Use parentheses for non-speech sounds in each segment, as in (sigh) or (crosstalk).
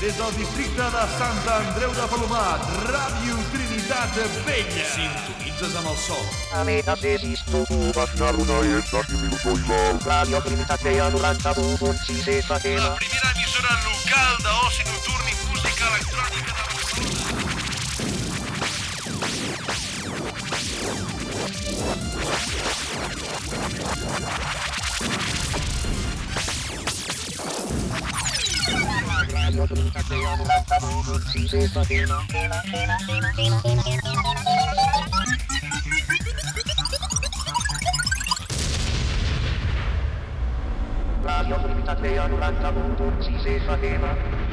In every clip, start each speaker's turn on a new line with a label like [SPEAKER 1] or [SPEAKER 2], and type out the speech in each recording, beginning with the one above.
[SPEAKER 1] Des del districte de Sant Andreu de Palomar, Ràdio Trinitat Vella. Sintonitzes amb el sol.
[SPEAKER 2] Radio Trinitat Vella 91.6 FM.
[SPEAKER 1] La primera emissora local d'oci nocturn i música electrònica de Barcelona.
[SPEAKER 2] Radio Trinitat Vella 91.6 FM.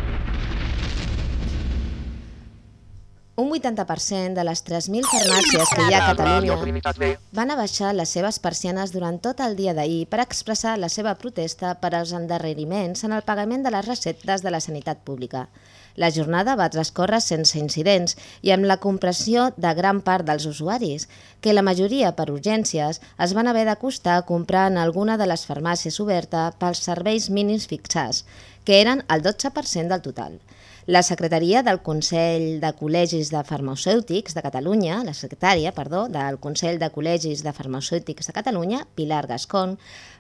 [SPEAKER 3] Un 80% de les 3.000 farmàcies que hi ha a Catalunya van abaixar les seves persianes durant tot el dia d'ahir per expressar la seva protesta per als endarreriments en el pagament de les receptes de la sanitat pública. La jornada va transcórrer sense incidents i amb la compressió de gran part dels usuaris, que la majoria per urgències es van haver d'acostar a comprar en alguna de les farmàcies obertes pels serveis mínims fixats, que eren el 12% del total. La secretaria del Consell de Col·legis de Farmacèutics de Catalunya, la secretària, perdó, del Consell de Col·legis de Farmacèutics de Catalunya, Pilar Gascon,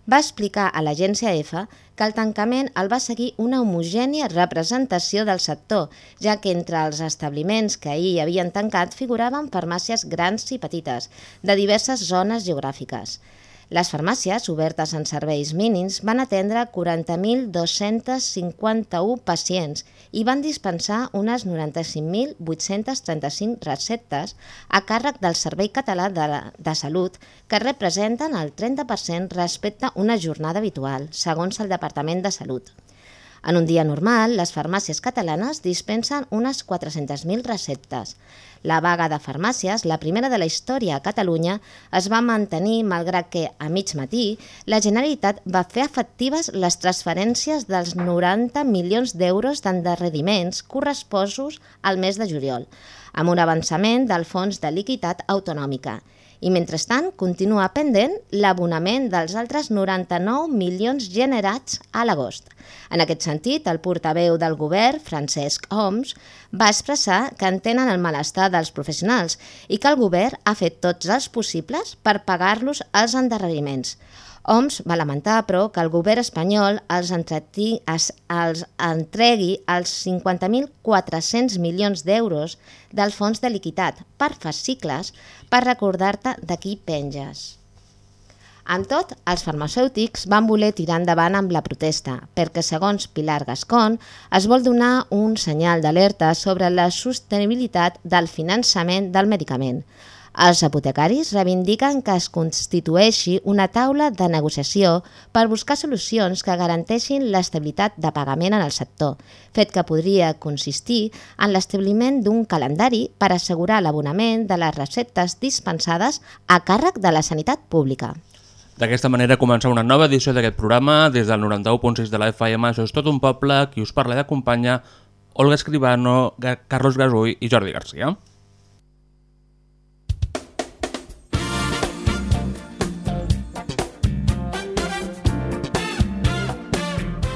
[SPEAKER 3] va explicar a l'agència EFA que el tancament el va seguir una homogènia representació del sector, ja que entre els establiments que ahir havien tancat figuraven farmàcies grans i petites, de diverses zones geogràfiques. Les farmàcies, obertes en serveis mínims, van atendre 40.251 pacients i van dispensar unes 95.835 receptes a càrrec del Servei Català de, de Salut, que representen el 30% respecte a una jornada habitual, segons el Departament de Salut. En un dia normal, les farmàcies catalanes dispensen unes 400.000 receptes. La vaga de farmàcies, la primera de la història a Catalunya, es va mantenir malgrat que, a mig matí, la Generalitat va fer efectives les transferències dels 90 milions d'euros d'endarreriments corresposos al mes de juliol, amb un avançament del Fons de Liquiditat Autonòmica. I mentrestant continua pendent l'abonament dels altres 99 milions generats a l'agost. En aquest sentit, el portaveu del govern, Francesc Homs, va expressar que entenen el malestar dels professionals i que el govern ha fet tots els possibles per pagar-los els endarreriments. Homs va lamentar, però, que el govern espanyol els, entreti, es, els entregui els 50.400 milions d'euros del fons de liquiditat per fascicles per recordar-te de qui penges. Amb tot, els farmacèutics van voler tirar endavant amb la protesta, perquè, segons Pilar Gascon, es vol donar un senyal d'alerta sobre la sostenibilitat del finançament del medicament. Els apotecaris reivindiquen que es constitueixi una taula de negociació per buscar solucions que garanteixin l'estabilitat de pagament en el sector, fet que podria consistir en l'establiment d'un calendari per assegurar l'abonament de les receptes dispensades a càrrec de la sanitat pública.
[SPEAKER 4] D'aquesta manera comença una nova edició d'aquest programa des del 91.6 de la FM. Això és tot un poble, qui us parla i acompanya Olga Escribano, Carlos Gasull i Jordi Garcia.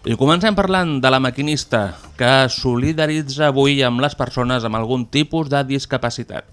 [SPEAKER 4] I comencem parlant de la maquinista, que solidaritza avui amb les persones amb algun tipus de discapacitat.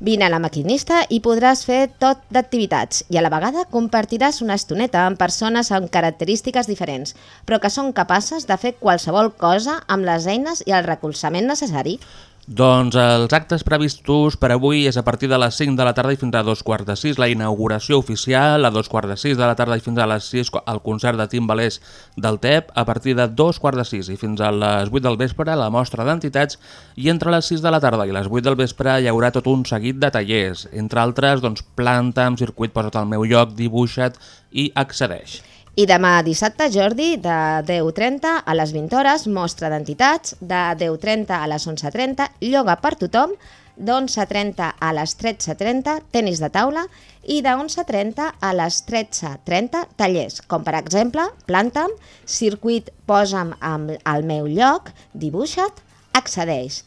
[SPEAKER 3] Vine a la maquinista i podràs fer tot d'activitats i a la vegada compartiràs una estoneta amb persones amb característiques diferents, però que són capaces de fer qualsevol cosa amb les eines i el recolzament necessari.
[SPEAKER 4] Doncs els actes previstos per avui és a partir de les 5 de la tarda i fins a dos quarts de 6 la inauguració oficial, a dos quarts de 6 de la tarda i fins a les 6 el concert de timbalers del TEP, a partir de dos quarts de 6 i fins a les 8 del vespre la mostra d'entitats. I entre les 6 de la tarda i les 8 del vespre hi haurà tot un seguit de tallers, entre altres doncs, planta amb circuit posa't al meu lloc, dibuixa't i accedeix.
[SPEAKER 3] I demà dissabte, Jordi, de 10.30 a les 20 hores, mostra d'entitats, de 10.30 a les 11.30, ioga per tothom, d'11.30 a les 13.30, tenis de taula, i de 11.30 a les 13.30, tallers, com per exemple, planta'm, circuit posa'm al meu lloc, dibuixa't, accedeix.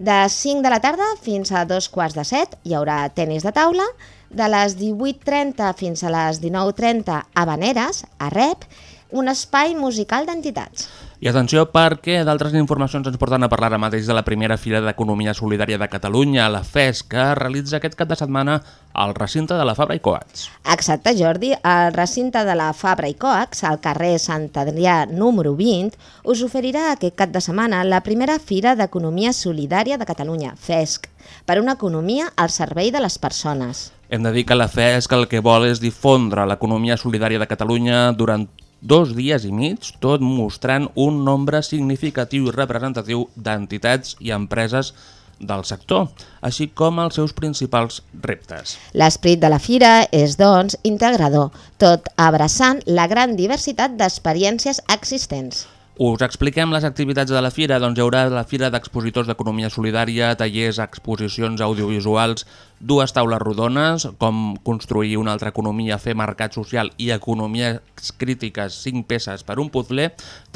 [SPEAKER 3] De 5 de la tarda fins a dos quarts de set hi haurà tenis de taula, de les 18.30 fins a les 19.30 a Vaneres, a Rep, un espai musical d'entitats.
[SPEAKER 4] I atenció perquè d'altres informacions ens porten a parlar ara mateix de la primera Fira d'Economia Solidària de Catalunya, la FES, que realitza aquest cap de setmana al recinte de la Fabra i Coats.
[SPEAKER 3] Exacte, Jordi. El recinte de la Fabra i Coats, al carrer Sant Adrià número 20, us oferirà aquest cap de setmana la primera Fira d'Economia Solidària de Catalunya, FESC, per una economia al servei de les persones.
[SPEAKER 4] Hem de dir que la FESC el que vol és difondre l'economia solidària de Catalunya durant dos dies i mig, tot mostrant un nombre significatiu i representatiu d'entitats i empreses del sector, així com els seus principals reptes.
[SPEAKER 3] L'esperit de la fira és, doncs, integrador, tot abraçant la gran diversitat d'experiències existents.
[SPEAKER 4] Us expliquem les activitats de la fira. Doncs hi haurà la Fira d'Expositors d'Economia Solidària, tallers, exposicions audiovisuals, dues taules rodones, com construir una altra economia, fer mercat social i economies crítiques, cinc peces per un puzzle.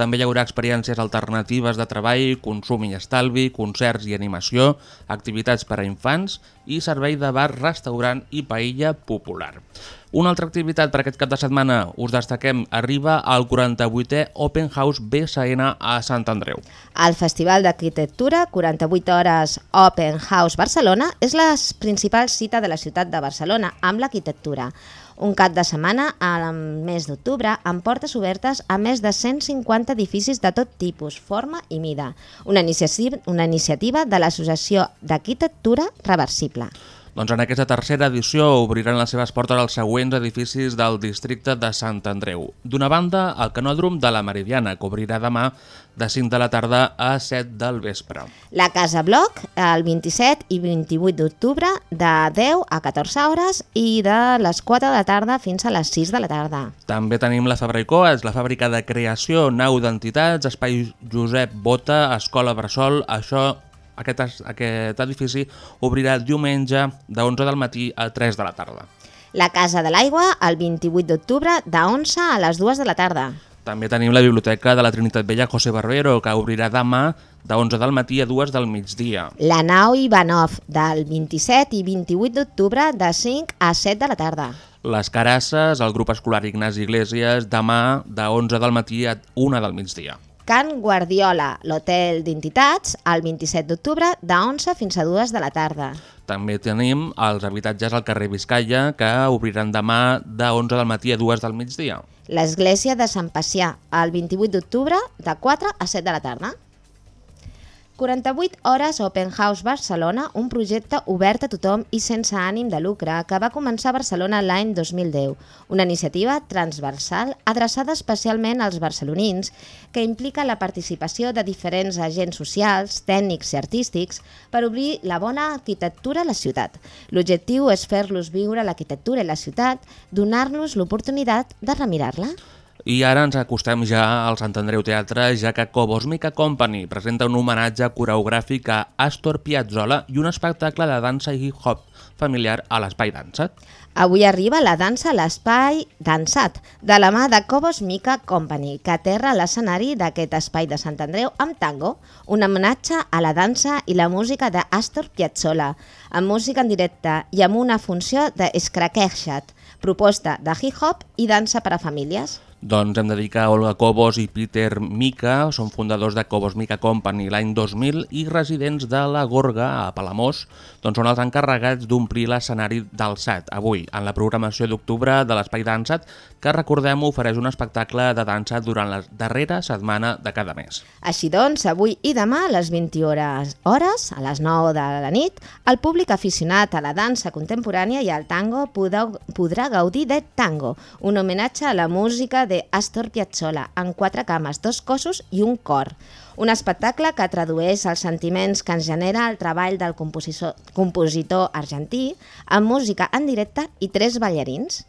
[SPEAKER 4] També hi haurà experiències alternatives de treball, consum i estalvi, concerts i animació, activitats per a infants i servei de bar, restaurant i paella popular. Una altra activitat per aquest cap de setmana, us destaquem, arriba al 48è Open House BSN a Sant Andreu.
[SPEAKER 3] El Festival d'Arquitectura 48 hores Open House Barcelona és la principal cita de la ciutat de Barcelona amb l'arquitectura. Un cap de setmana al mes d'octubre amb portes obertes a més de 150 edificis de tot tipus, forma i mida. Una iniciativa, una iniciativa de l'Associació d'Arquitectura Reversible.
[SPEAKER 4] Doncs en aquesta tercera edició obriran les seves portes als següents edificis del districte de Sant Andreu. D'una banda, el Canòdrom de la Meridiana, que obrirà demà de 5 de la tarda a 7 del vespre.
[SPEAKER 3] La Casa Bloc, el 27 i 28 d'octubre, de 10 a 14 hores i de les 4 de la tarda fins a les 6 de la tarda.
[SPEAKER 4] També tenim la Fabra i Coats, la fàbrica de creació, nau d'entitats, espai Josep Bota, Escola Bressol, això aquest, aquest edifici obrirà diumenge de 11 del matí a 3 de la tarda.
[SPEAKER 3] La Casa de l'Aigua, el 28 d'octubre, de 11 a les 2 de la tarda.
[SPEAKER 4] També tenim la Biblioteca de la Trinitat Vella José Barbero, que obrirà demà de 11 del matí a 2 del migdia.
[SPEAKER 3] La nau Ivanov, del 27 i 28 d'octubre, de 5 a 7 de la tarda.
[SPEAKER 4] Les Carasses, el grup escolar Ignasi Iglesias, demà de 11 del matí a 1 del migdia.
[SPEAKER 3] Can Guardiola, l'hotel d'entitats, el 27 d'octubre, de 11 fins a 2 de la tarda.
[SPEAKER 4] També tenim els habitatges al carrer Vizcaya, que obriran demà de 11 del matí a 2 del migdia.
[SPEAKER 3] L'església de Sant Pacià, el 28 d'octubre, de 4 a 7 de la tarda. 48 hores Open House Barcelona, un projecte obert a tothom i sense ànim de lucre que va començar a Barcelona l'any 2010, una iniciativa transversal adreçada especialment als barcelonins que implica la participació de diferents agents socials, tècnics i artístics per obrir la bona arquitectura a la ciutat. L'objectiu és fer-los viure l'arquitectura i la ciutat, donar-los l'oportunitat de remirar-la.
[SPEAKER 4] I ara ens acostem ja al Sant Andreu Teatre, ja que Cobosmica Company presenta un homenatge coreogràfic a Astor Piazzolla i un espectacle de dansa i hip-hop familiar a l'Espai Dansat.
[SPEAKER 3] Avui arriba la dansa a l'Espai Dansat, de la mà de Cobos Mica Company, que aterra l'escenari d'aquest espai de Sant Andreu amb tango, un homenatge a la dansa i la música d'Astor Piazzolla, amb música en directe i amb una funció de Scrakechat, proposta de hip-hop i dansa per a famílies.
[SPEAKER 4] Doncs hem de dir que Olga Cobos i Peter Mica són fundadors de Cobos Mica Company l'any 2000 i residents de la Gorga, a Palamós, doncs són els encarregats d'omplir l'escenari del SAT. Avui, en la programació d'octubre de l'Espai Dansat, que recordem ofereix un espectacle de dansa durant la darrera setmana de cada mes.
[SPEAKER 3] Així doncs, avui i demà a les 20 hores, hores a les 9 de la nit, el públic aficionat a la dansa contemporània i al tango podrà, podrà gaudir de Tango, un homenatge a la música de de Astor Piazzolla, en quatre cames, dos cossos i un cor. Un espectacle que tradueix els sentiments que ens genera el treball del compositor, compositor argentí amb música en directe i tres ballarins.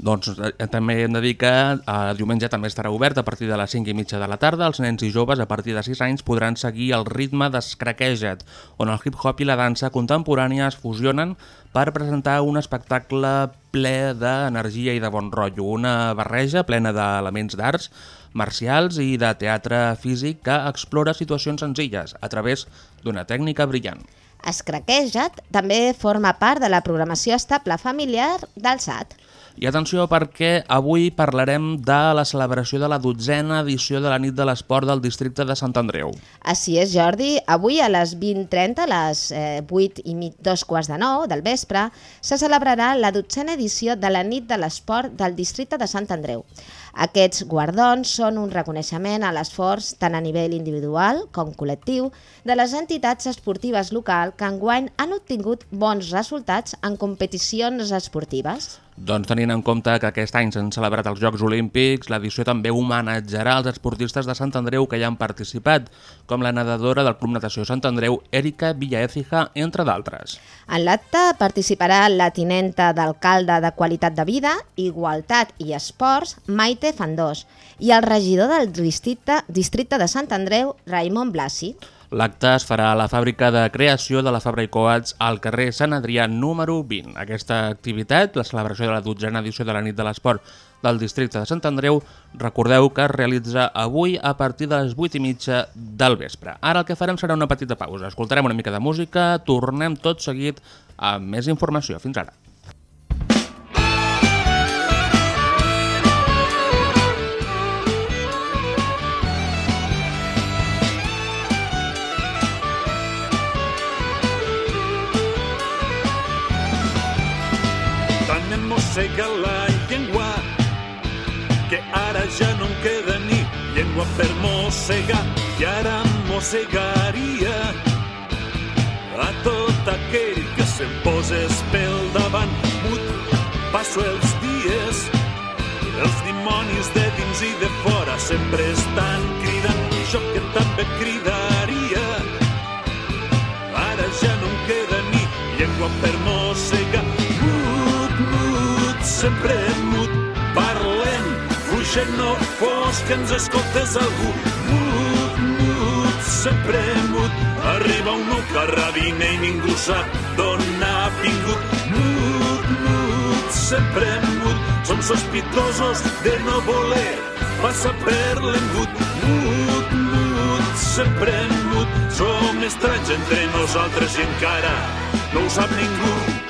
[SPEAKER 4] Doncs eh, també hem de dir que eh, diumenge també estarà obert a partir de les 5 i mitja de la tarda. Els nens i joves a partir de 6 anys podran seguir el ritme d'Escraqueja't, on el hip-hop i la dansa contemporània es fusionen per presentar un espectacle ple d'energia i de bon rotllo. Una barreja plena d'elements d'arts, marcials i de teatre físic que explora situacions senzilles a través d'una tècnica brillant.
[SPEAKER 3] Escraqueja't també forma part de la programació estable familiar del SAT.
[SPEAKER 4] I atenció perquè avui parlarem de la celebració de la dotzena edició de la nit de l'esport del districte de Sant Andreu.
[SPEAKER 3] Així és, Jordi. Avui a les 20.30, a les eh, 8 i mig, dos quarts de 9 del vespre, se celebrarà la dotzena edició de la nit de l'esport del districte de Sant Andreu. Aquests guardons són un reconeixement a l'esforç tant a nivell individual com col·lectiu de les entitats esportives local que enguany han obtingut bons resultats en competicions esportives.
[SPEAKER 4] Doncs tenint en compte que aquest any s'han celebrat els Jocs Olímpics, l'edició també homenatjarà els esportistes de Sant Andreu que hi han participat, com la nedadora del Club Natació Sant Andreu, Erika Villaécija, entre d'altres.
[SPEAKER 3] En l'acte participarà la tinenta d'alcalde de Qualitat de Vida, Igualtat i Esports, Maite Fandós, i el regidor del districte, districte de Sant Andreu, Raimon Blasi.
[SPEAKER 4] L'acte es farà a la fàbrica de creació de la Fabra i Coats al carrer Sant Adrià número 20. Aquesta activitat, la celebració de la dotzena edició de la nit de l'esport del districte de Sant Andreu, recordeu que es realitza avui a partir de les 8 i mitja del vespre. Ara el que farem serà una petita pausa. Escoltarem una mica de música, tornem tot seguit amb més informació. Fins ara.
[SPEAKER 5] Mossega la llengua que ara ja no em queda ni llengua per mossegar i ara mossegaria a tot aquell que se'm posés pel davant. Mut passo els dies els dimonis de dins i de fora sempre estan cridant. Jo que també cridaria sempre mut parlem, fuixem no fos que ens escoltes algú. Mut, mut, sempre mut arriba un nou carrabiner i ningú sap d'on ha vingut. Mut, mut, sempre mut som sospitosos de no voler passar per l'embut. Mut, mut, sempre mut som estranys entre nosaltres i encara no ho sap ningú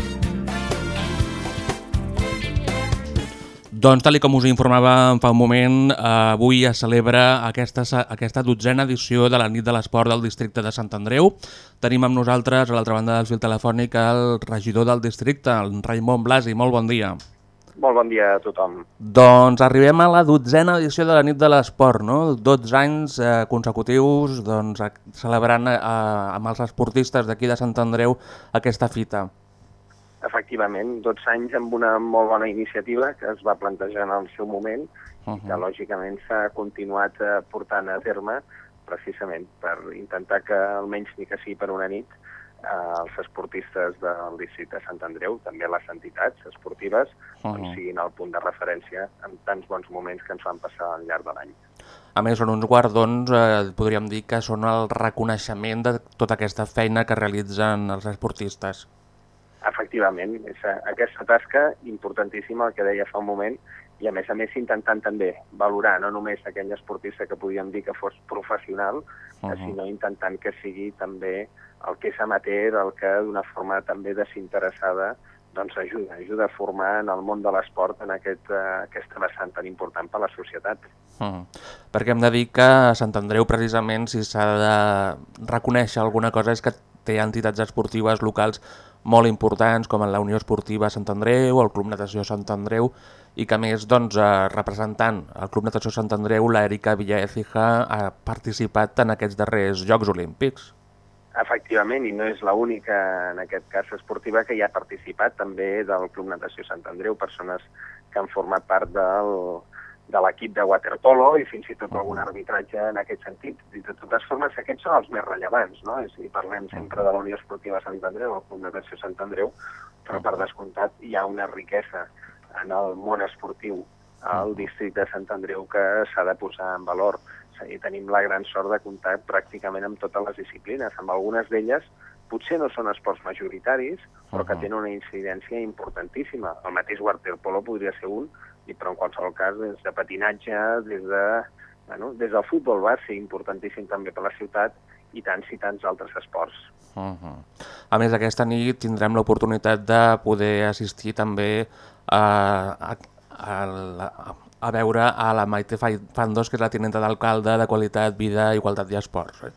[SPEAKER 4] Doncs, tal com us informàvem fa un moment, eh, avui es celebra aquesta, aquesta dotzena edició de la nit de l'esport del districte de Sant Andreu. Tenim amb nosaltres, a l'altra banda del fil telefònic, el regidor del districte, el Raimon Blasi. Molt bon dia.
[SPEAKER 6] Molt bon dia a tothom.
[SPEAKER 4] Doncs arribem a la dotzena edició de la nit de l'esport, no? 12 anys eh, consecutius doncs, celebrant eh, amb els esportistes d'aquí de Sant Andreu aquesta fita.
[SPEAKER 6] Efectivament, 12 anys amb una molt bona iniciativa que es va plantejar en el seu moment uh -huh. i que lògicament s'ha continuat eh, portant a terme precisament per intentar que almenys ni que sigui per una nit eh, els esportistes del districte de Sant Andreu, també les entitats esportives, uh -huh. doncs siguin el punt de referència en tants bons moments que ens van passar al llarg de l'any.
[SPEAKER 4] A més, són uns guardons, eh, podríem dir que són el reconeixement de tota aquesta feina que realitzen els esportistes.
[SPEAKER 6] Efectivament, és aquesta tasca importantíssima, el que deia fa un moment, i a més a més intentant també valorar no només aquell esportista que podíem dir que fos professional, uh. -huh. sinó intentant que sigui també el que és amateur, el que d'una forma també desinteressada doncs ajuda, ajuda a formar en el món de l'esport en aquest, uh, aquesta vessant tan important per a la societat.
[SPEAKER 4] Mm. Perquè hem de dir que a Sant Andreu, precisament, si s'ha de reconèixer alguna cosa és que té entitats esportives locals molt importants, com la Unió Esportiva Sant Andreu, el Club Natació Sant Andreu, i que més, doncs, eh, representant el Club Natació Sant Andreu, l'Èrica Villaécija ha participat en aquests darrers Jocs Olímpics.
[SPEAKER 6] Efectivament, i no és l'única, en aquest cas esportiva, que hi ha participat també del Club Natació Sant Andreu, persones que han format part del, de l'equip de waterpolo i fins i tot algun arbitratge en aquest sentit. I de totes formes, aquests són els més rellevants, no? És dir, parlem sempre de la Unió Esportiva Sant Andreu, el Club Natació Sant Andreu, però per descomptat hi ha una riquesa en el món esportiu al districte de Sant Andreu que s'ha de posar en valor. És a dir, tenim la gran sort de comptar pràcticament amb totes les disciplines. Amb algunes d'elles potser no són esports majoritaris, però que tenen una incidència importantíssima. El mateix waterpolo podria ser un, i però en qualsevol cas des de patinatge, des de bueno, des del futbol base, importantíssim també per la ciutat, i tants i tants altres esports.
[SPEAKER 4] Uh -huh. A més, aquesta nit tindrem l'oportunitat de poder assistir també a, a, a, la- a veure a la Maite Fandos, que és la tinenta d'alcalde de Qualitat, Vida, Igualtat i Esports. Eh?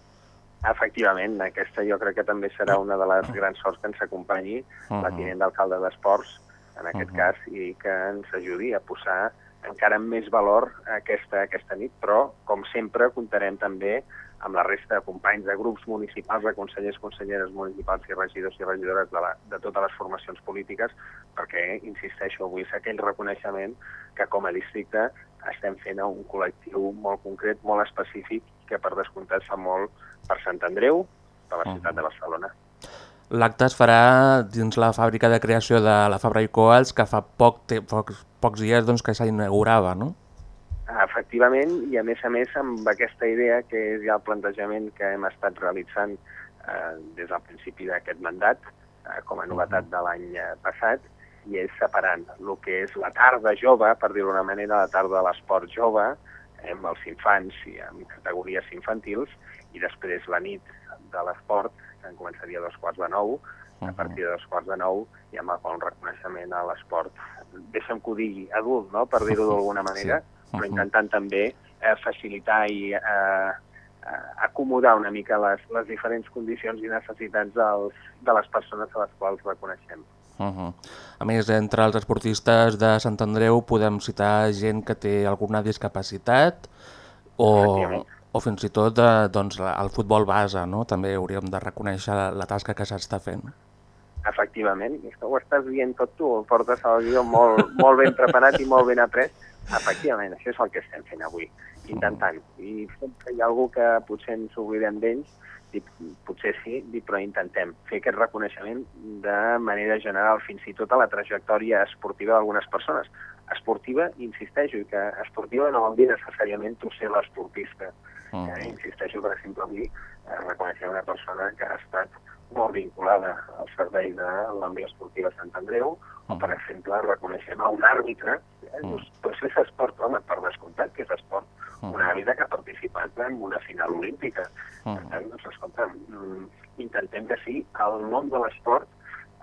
[SPEAKER 6] Efectivament, aquesta jo crec que també serà una de les grans sorts que ens acompanyi, la
[SPEAKER 4] Mhm.
[SPEAKER 6] tinent d'alcalde d'Esports, en aquest
[SPEAKER 4] Mhm.
[SPEAKER 6] cas, i que ens ajudi a posar encara amb més valor aquesta, aquesta nit, però, com sempre, comptarem també amb la resta de companys de grups municipals, de consellers, conselleres municipals i regidors i regidores de, la, de totes les formacions polítiques, perquè, insisteixo, avui és aquell reconeixement que com a districte estem fent a un col·lectiu molt concret, molt específic, que per descomptat fa molt per Sant Andreu, per la ciutat de Barcelona.
[SPEAKER 4] L'acte es farà dins la fàbrica de creació de la Fabra i Coats, que fa poc te pocs, pocs dies doncs, que s'inaugurava, no?
[SPEAKER 6] Efectivament, i a més a més amb aquesta idea que és ja el plantejament que hem estat realitzant eh, des del principi d'aquest mandat, eh, com a novetat de l'any eh, passat, i és separant el que és la tarda jove, per dir-ho d'una manera, la tarda de l'esport jove, eh, amb els infants i amb categories infantils, i després la nit de l'esport, que en començaria a dos quarts de nou, a partir de dos quarts de nou, qual un reconeixement a l'esport, deixa'm que ho digui, adult, no?, per dir-ho d'alguna manera,
[SPEAKER 4] Sí.
[SPEAKER 6] però intentant també eh, facilitar i eh, eh, acomodar una mica les, les diferents condicions i necessitats dels, de les persones a les quals reconeixem.
[SPEAKER 4] Uh -huh. A més, entre els esportistes de Sant Andreu podem citar gent que té alguna discapacitat o. o fins i tot eh, doncs, el futbol base, no? També hauríem de reconèixer la, tasca que s'està fent.
[SPEAKER 6] Efectivament, és que ho estàs dient tot tu, ho portes al guió molt, molt ben preparat i molt ben après. Efectivament, això és el que estem fent avui, intentant. I sempre hi ha algú que potser ens oblidem d'ells, potser sí, però intentem fer aquest reconeixement de manera general, fins i tot a la trajectòria esportiva d'algunes persones. Esportiva, insisteixo, i que esportiva no vol dir necessàriament tu ser l'esportista.
[SPEAKER 4] Mm.
[SPEAKER 6] Eh, insisteixo, per exemple, avui eh, reconeixem una persona que ha estat molt vinculada al servei de la Unió Esportiva Sant Andreu, o, per exemple, reconeixem a un àrbitre, eh, doncs, doncs és esport, home, per descomptat que és esport, un àrbitre que ha participat en una final olímpica. Per tant, doncs, escolta, mm, intentem que sí el nom de l'esport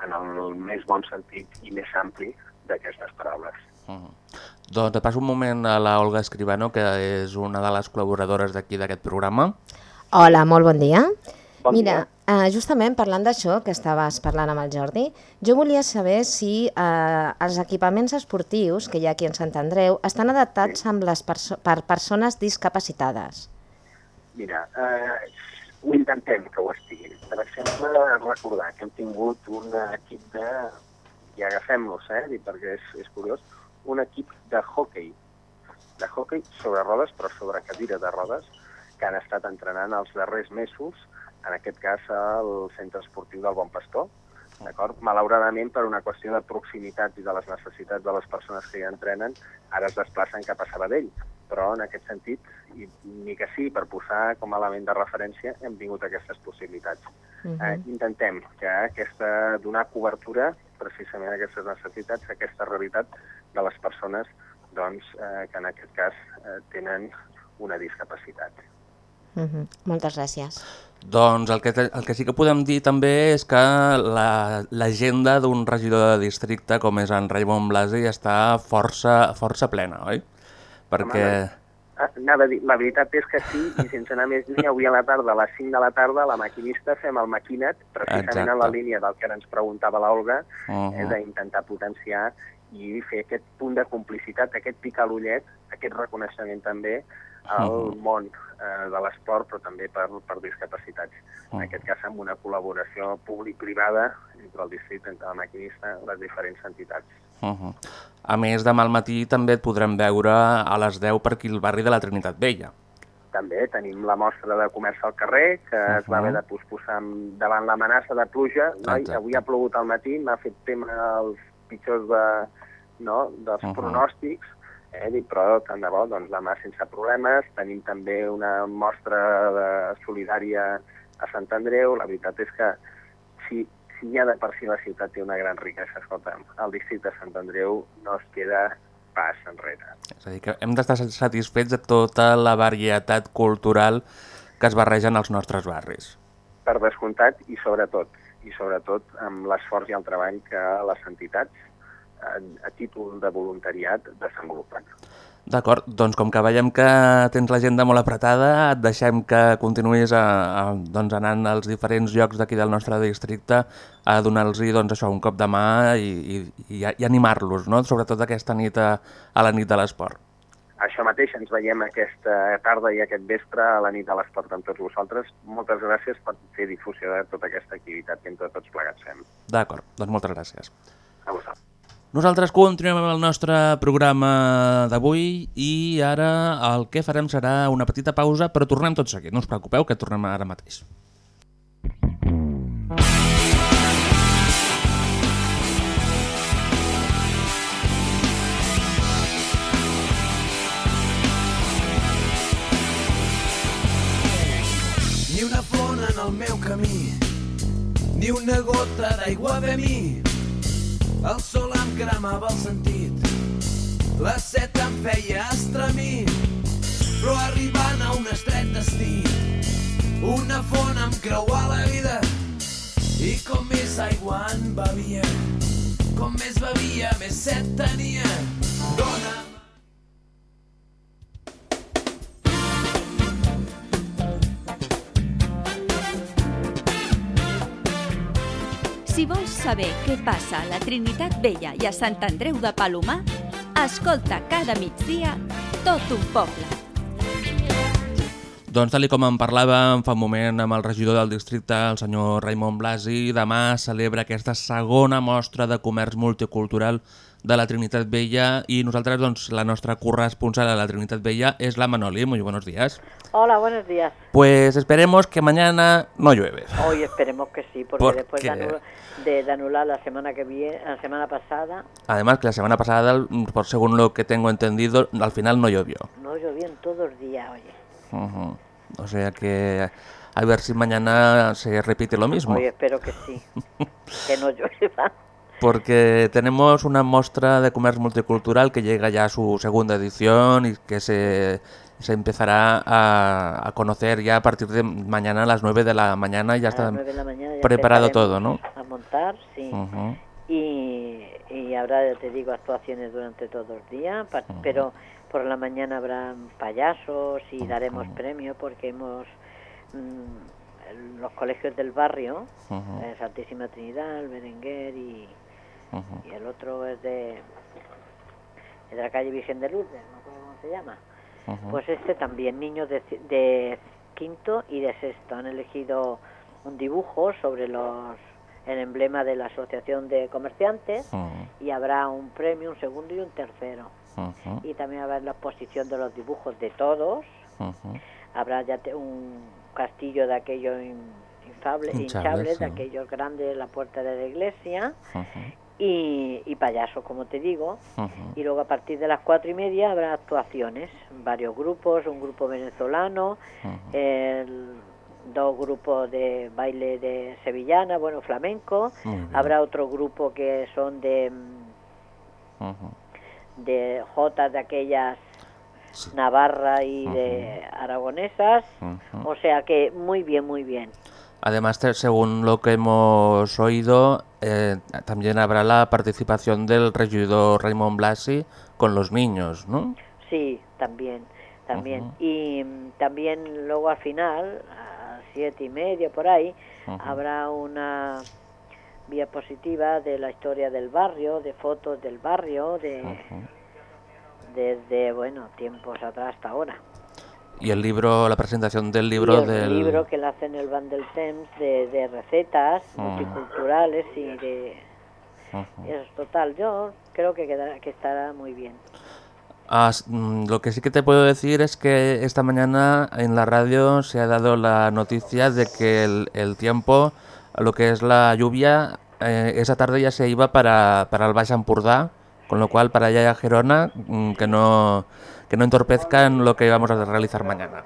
[SPEAKER 6] en el més bon sentit i més ampli d'aquestes paraules.
[SPEAKER 4] Uh Doncs passo un moment a la Olga Escribano, que és una de les col·laboradores d'aquí d'aquest programa.
[SPEAKER 3] Hola, molt bon dia.
[SPEAKER 6] Bon
[SPEAKER 3] Mira, eh, justament parlant d'això que estaves parlant amb el Jordi, jo volia saber si eh, els equipaments esportius que hi ha aquí en Sant Andreu estan adaptats amb les perso per persones discapacitades.
[SPEAKER 6] Mira, eh, ho intentem que ho estiguin. Per exemple, recordar que hem tingut un equip de... i agafem-los, eh, perquè és, és curiós, un equip de hockey, de hockey sobre rodes, però sobre cadira de rodes, que han estat entrenant els darrers mesos, en aquest cas al centre esportiu del Bon Pastor, d'acord? Malauradament, per una qüestió de proximitat i de les necessitats de les persones que hi entrenen, ara es desplacen cap a Sabadell. però en aquest sentit, i ni que sí, per posar com a element de referència, hem vingut a aquestes possibilitats. Uh
[SPEAKER 3] Mhm.
[SPEAKER 6] -huh. eh, intentem que aquesta, donar cobertura precisament a aquestes necessitats, a aquesta realitat de les persones doncs, eh, que en aquest cas eh, tenen una discapacitat.
[SPEAKER 3] Mhm. Moltes gràcies.
[SPEAKER 4] Doncs el que, el que sí que podem dir també és que la- l'agenda d'un regidor de districte com és en Raimon Blasi està força, força plena, oi? Perquè...
[SPEAKER 6] Ah, Anava a dir, la veritat és que sí, i sense anar més lluny, avui a la tarda, a les 5 de la tarda, a la maquinista fem el maquinet, precisament
[SPEAKER 4] Exacte.
[SPEAKER 6] en la línia del que ens preguntava l'Olga,
[SPEAKER 4] Uh -huh.
[SPEAKER 6] és d'intentar potenciar i fer aquest punt de complicitat, aquest picar l'ullet, aquest reconeixement també al
[SPEAKER 4] Mhm.
[SPEAKER 6] món eh, de l'esport, però també per, per discapacitats. En
[SPEAKER 4] Mhm.
[SPEAKER 6] aquest cas, amb una col·laboració públic-privada entre el districte, entre la maquinista, les diferents entitats.
[SPEAKER 4] Uh -huh. A més, demà al matí també et podrem veure a les 10 per aquí al barri de la Trinitat Vella.
[SPEAKER 6] També tenim la mostra de comerç al carrer, que uh -huh. es va haver de posposar davant l'amenaça de pluja. No?
[SPEAKER 4] Exacte.
[SPEAKER 6] avui ha plogut al matí, m'ha fet tema els pitjors de, no? dels uh. -huh. pronòstics, eh? Dic, però tant de bo, doncs demà sense problemes. Tenim també una mostra de solidària a Sant Andreu. La veritat és que si, si ja de per si la ciutat té una gran riquesa, escolta'm, el districte de Sant Andreu no es queda pas enrere.
[SPEAKER 4] És a dir, que hem d'estar satisfets de tota la varietat cultural que es barreja en els nostres barris.
[SPEAKER 6] per descomptat i sobretot, i sobretot amb l'esforç i el treball que les entitats a, a títol de voluntariat desenvolupen.
[SPEAKER 4] D'acord, doncs com que veiem que tens l'agenda molt apretada, et deixem que continuïs a, a, doncs anant als diferents llocs d'aquí del nostre districte a donar-los doncs, això un cop de mà i, i, i, i animar-los, no? sobretot aquesta nit a, a la nit de l'esport.
[SPEAKER 6] Això mateix, ens veiem aquesta tarda i aquest vespre a la nit de l'esport amb tots vosaltres. Moltes gràcies per fer difusió de tota aquesta activitat que entre tots plegats fem.
[SPEAKER 4] D'acord, doncs moltes gràcies.
[SPEAKER 6] A vosaltres.
[SPEAKER 4] Nosaltres continuem amb el nostre programa d'avui i ara el que farem serà una petita pausa, però tornem tot seguit. No us preocupeu, que tornem ara mateix.
[SPEAKER 7] Ni una fona en el meu camí, ni una gota d'aigua a mi. El sol em cremava el sentit, la set em feia estremir, però arribant a un estret destí, una fona em creuà la vida. I com més aigua en bevia, com més bevia, més set tenia. Dona'm
[SPEAKER 8] saber què passa a la Trinitat Vella i a Sant Andreu de Palomar, escolta cada migdia tot un poble.
[SPEAKER 4] Doncs tal com en parlàvem fa un moment amb el regidor del districte, el senyor Raimon Blasi, demà celebra aquesta segona mostra de comerç multicultural de la Trinitat Vella i nosaltres, doncs, la nostra corresponsal a la Trinitat Vella es la Manoli. Muy buenos días.
[SPEAKER 9] Hola, buenos días.
[SPEAKER 4] Pues esperemos que mañana no llueve.
[SPEAKER 9] Hoy esperemos que sí, porque
[SPEAKER 4] ¿Por
[SPEAKER 9] después de,
[SPEAKER 4] qué?
[SPEAKER 9] anul- de- de anular la semana que viene, la semana pasada,
[SPEAKER 4] Además que la semana pasada, por según lo que tengo entendido, al final no llovió.
[SPEAKER 9] no llovió en todos los días, oye.
[SPEAKER 4] Ujú. O sea que a ver si mañana se repite lo mismo.
[SPEAKER 9] Hoy espero que sí, que no (laughs) llueva.
[SPEAKER 4] Porque tenemos una muestra de comercio multicultural que llega ya a su segunda edición y que se, se empezará a, a conocer ya a partir de mañana a las 9 de la mañana. Ya
[SPEAKER 9] A
[SPEAKER 4] está
[SPEAKER 9] mañana ya
[SPEAKER 4] preparado todo, ¿no?
[SPEAKER 9] A montar, sí. Y, y habrá, ya te digo, actuaciones durante todos los días, pa- pero por la mañana habrá payasos y daremos premios porque hemos mm, los colegios del barrio, eh, Santísima Trinidad, el Berenguer y, Y el otro es de, de la calle Virgen de Lourdes, no acuerdo cómo se llama. Pues este también, niños de, de quinto y de sexto han elegido un dibujo sobre los el emblema de la Asociación de Comerciantes y habrá un premio, un segundo y un tercero.
[SPEAKER 4] Ujú.
[SPEAKER 9] Y también habrá la exposición de los dibujos de todos. Habrá ya te- un castillo de aquellos in-
[SPEAKER 4] Hinchables,
[SPEAKER 9] hinchables, de aquellos grandes, la puerta de la iglesia. Y, y payasos, como te digo. Y luego a partir de las cuatro y media habrá actuaciones, varios grupos, un grupo venezolano, el- dos grupos de baile de sevillana, bueno, flamenco, habrá otro grupo que son de,
[SPEAKER 4] Ujú.
[SPEAKER 9] de jotas de aquellas Navarra y de aragonesas, o sea que muy bien, muy bien.
[SPEAKER 4] Además, te- según lo que hemos oído, eh, también habrá la participación del regidor Raymond Blasi con los niños, ¿no?
[SPEAKER 9] Sí, también, también. Y mm, también luego al final, a siete y media por ahí, habrá una diapositiva de la historia del barrio, de fotos del barrio, de desde, bueno, tiempos atrás hasta ahora.
[SPEAKER 4] Y el libro, la presentación del
[SPEAKER 9] Y
[SPEAKER 4] libro
[SPEAKER 9] el
[SPEAKER 4] del...
[SPEAKER 9] libro que le hacen el Van del Temps de, de recetas multiculturales y de... Es total, yo creo que, quedará, que estará muy bien.
[SPEAKER 4] Ah, lo que sí que te puedo decir es que esta mañana en la radio se ha dado la noticia de que el, el tiempo, lo que es la lluvia, eh, esa tarde ya se iba para, para el Baix Empordà, con lo cual para allá y a Gerona mm, que no, que no entorpezcan lo que vamos a realizar mañana.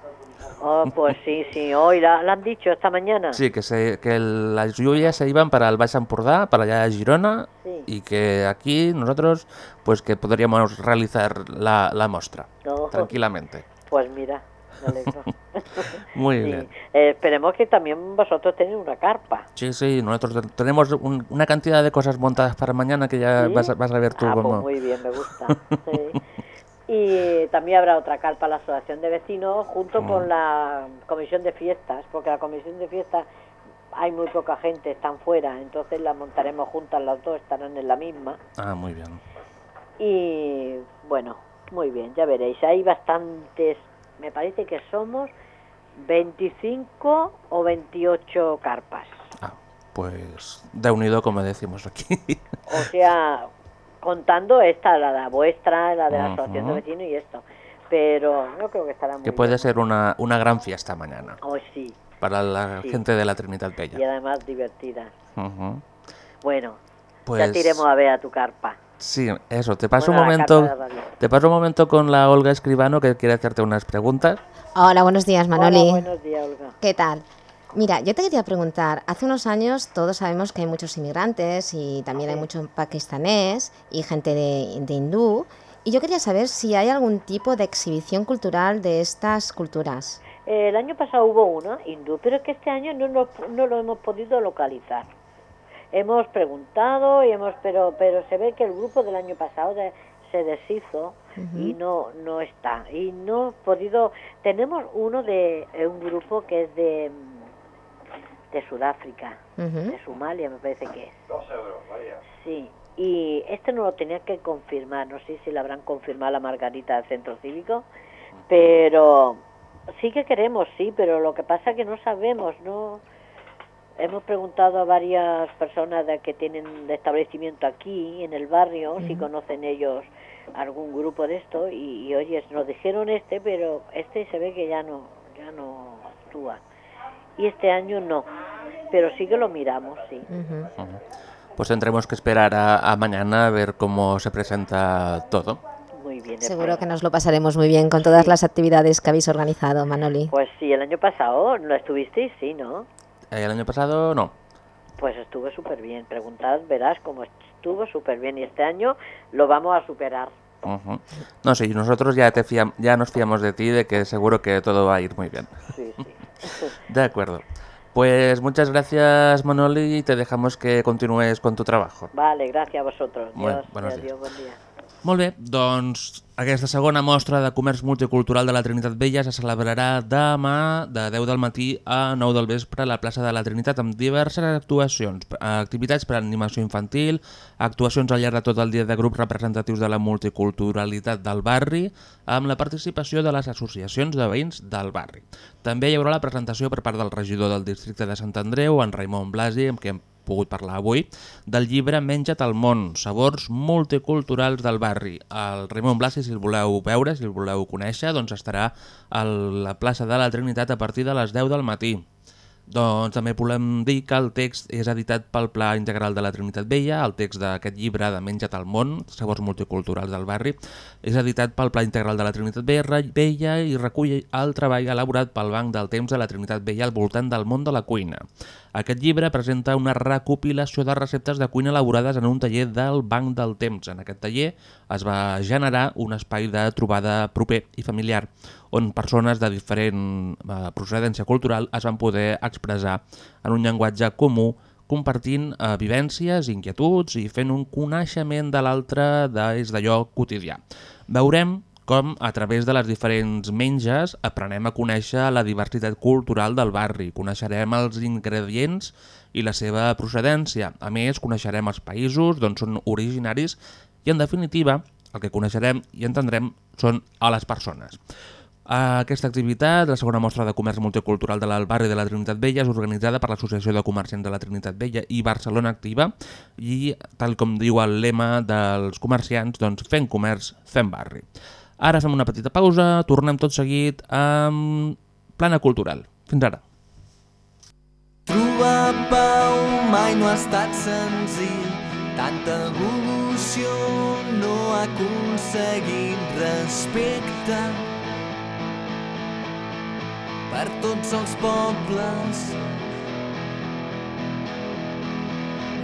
[SPEAKER 9] Oh, pues sí, sí, hoy la, la han dicho esta mañana.
[SPEAKER 4] Sí, que, se, que el- las lluvias se iban para el Baix Empordà, para allá a Girona,
[SPEAKER 9] Sí.
[SPEAKER 4] y que aquí nosotros, pues que podríamos realizar la, la muestra
[SPEAKER 9] No.
[SPEAKER 4] tranquilamente.
[SPEAKER 9] Pues mira, me. (laughs)
[SPEAKER 4] Muy
[SPEAKER 9] Sí.
[SPEAKER 4] bien.
[SPEAKER 9] Eh, esperemos que también vosotros tenéis una carpa.
[SPEAKER 4] Sí, sí, nosotros te- tenemos un- una cantidad de cosas montadas para mañana que ya
[SPEAKER 9] ¿Sí?
[SPEAKER 4] vas, a, vas a ver tú
[SPEAKER 9] Ah, pues
[SPEAKER 4] cómo...
[SPEAKER 9] muy bien, me gusta. (laughs) Sí. Y también habrá otra carpa la Asociación de Vecinos junto
[SPEAKER 4] Mm.
[SPEAKER 9] con la Comisión de Fiestas, porque la Comisión de Fiestas hay muy poca gente, están fuera, entonces la montaremos juntas las dos, estarán en la misma.
[SPEAKER 4] Ah, muy bien.
[SPEAKER 9] Y bueno, muy bien, ya veréis, hay bastantes, me parece que somos 25 o 28 carpas.
[SPEAKER 4] Ah, pues de unido como decimos aquí.
[SPEAKER 9] O sea, contando esta, la, la vuestra, la de la Asociación de. Vecinos y esto. Pero yo creo que estará muy
[SPEAKER 4] que puede
[SPEAKER 9] bien.
[SPEAKER 4] ser una, una gran fiesta mañana
[SPEAKER 9] Oh, sí,
[SPEAKER 4] para la
[SPEAKER 9] Sí.
[SPEAKER 4] gente de la Trinidad
[SPEAKER 9] y
[SPEAKER 4] Bella.
[SPEAKER 9] además divertida. Bueno,
[SPEAKER 4] Pues
[SPEAKER 9] ya te iremos a ver a tu carpa.
[SPEAKER 4] sí, eso, te paso
[SPEAKER 9] Bueno,
[SPEAKER 4] un momento... Te paso un momento con la Olga Escribano que quiere hacerte unas preguntas.
[SPEAKER 3] Hola, buenos días, Manoli.
[SPEAKER 9] Hola, buenos días, Olga.
[SPEAKER 3] ¿Qué tal? Mira, yo te quería preguntar, hace unos años todos sabemos que hay muchos inmigrantes y también hay mucho pakistanés y gente de, de hindú, y yo quería saber si hay algún tipo de exhibición cultural de estas culturas.
[SPEAKER 9] Eh, el año pasado hubo una hindú, pero es que este año no, lo- no lo hemos podido localizar. Hemos preguntado y hemos, pero, pero se ve que el grupo del año pasado de- se deshizo y no, no está. Y no hemos podido. Tenemos uno de eh, un grupo que es de de Sudáfrica, de Somalia me parece que es. Sí, y este no lo tenía que confirmar, no sé si lo habrán confirmado la Margarita del Centro Cívico, pero sí que queremos, sí, pero lo que pasa es que no sabemos, no hemos preguntado a varias personas de que tienen establecimiento aquí en el barrio si conocen ellos algún grupo de esto y, y oye, nos dijeron este, pero este se ve que ya no ya no actúa. Y este año no, pero sí que lo miramos, sí.
[SPEAKER 4] Pues tendremos que esperar a, a mañana a ver cómo se presenta todo.
[SPEAKER 9] Muy bien.
[SPEAKER 3] Seguro que nos lo pasaremos muy bien con todas las actividades que habéis organizado, Manoli.
[SPEAKER 9] Pues sí, el año pasado no estuvisteis, sí, ¿no?
[SPEAKER 4] Eh, El año pasado no.
[SPEAKER 9] Pues estuvo súper bien. Preguntad, verás cómo estuvo súper bien. Y este año lo vamos a superar.
[SPEAKER 4] Ujú. No, sí, nosotros ya, te fiam- ya nos fiamos de ti, de que seguro que todo va a ir muy bien.
[SPEAKER 9] Sí, sí. (laughs)
[SPEAKER 4] De acuerdo. Pues muchas gracias, Manoli, y te dejamos que continúes con tu trabajo.
[SPEAKER 9] Vale, gracias a vosotros.
[SPEAKER 4] Bueno,
[SPEAKER 9] Dios,
[SPEAKER 4] buenos
[SPEAKER 9] adiós, buen día.
[SPEAKER 4] Molt bé, doncs aquesta segona mostra de comerç multicultural de la Trinitat Vella se celebrarà demà de 10 del matí a 9 del vespre a la plaça de la Trinitat amb diverses actuacions, eh, activitats per a animació infantil, actuacions al llarg de tot el dia de grups representatius de la multiculturalitat del barri, amb la participació de les associacions de veïns del barri. També hi haurà la presentació per part del regidor del districte de Sant Andreu, en Raimon Blasi, amb qui pogut parlar avui, del llibre Menja't al món, sabors multiculturals del barri. El Raimon Blasi, si el voleu veure, si el voleu conèixer, doncs estarà a la plaça de la Trinitat a partir de les 10 del matí. Doncs també volem dir que el text és editat pel Pla Integral de la Trinitat Vella, el text d'aquest llibre de Menja't al món, sabors multiculturals del barri, és editat pel Pla Integral de la Trinitat Vella i recull el treball elaborat pel Banc del Temps de la Trinitat Vella al voltant del món de la cuina. Aquest llibre presenta una recopilació de receptes de cuina elaborades en un taller del Banc del Temps. En aquest taller es va generar un espai de trobada proper i familiar, on persones de diferent eh, procedència cultural es van poder expressar en un llenguatge comú compartint eh, vivències, inquietuds i fent un coneixement de l'altre des d'allò quotidià. Veurem com a través de les diferents menges aprenem a conèixer la diversitat cultural del barri, coneixerem els ingredients i la seva procedència. A més, coneixerem els països d'on són originaris i, en definitiva, el que coneixerem i entendrem són a les persones. Aquesta activitat, la segona mostra de comerç multicultural de barri de la Trinitat Vella, és organitzada per l'Associació de Comerciants de la Trinitat Vella i Barcelona Activa i, tal com diu el lema dels comerciants, doncs fent comerç, fent barri. Ara fem una petita pausa, tornem tot seguit amb Plana Cultural. Fins ara.
[SPEAKER 7] Trobar pau mai no ha estat senzill, tanta evolució no ha aconseguit respecte per tots els pobles.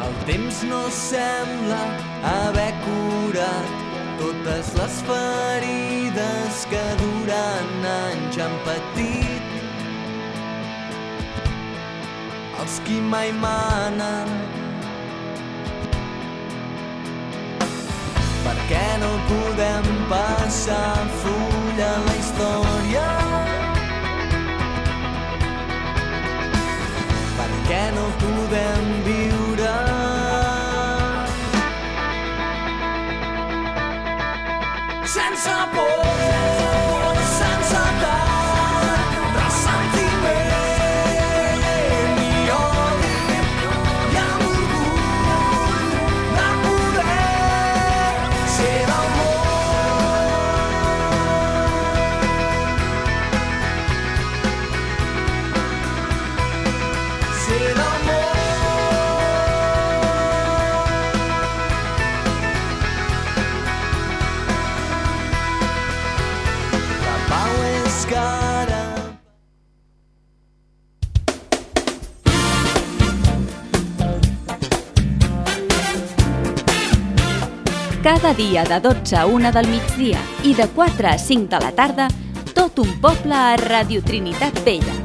[SPEAKER 7] El temps no sembla haver curat totes les ferides que durant anys han patit. Els qui mai manen. Per què no podem passar full a la història? Per què no podem
[SPEAKER 8] Cada dia de 12 a 1 del migdia i de 4 a 5 de la tarda, tot un poble a Radio Trinitat Vella.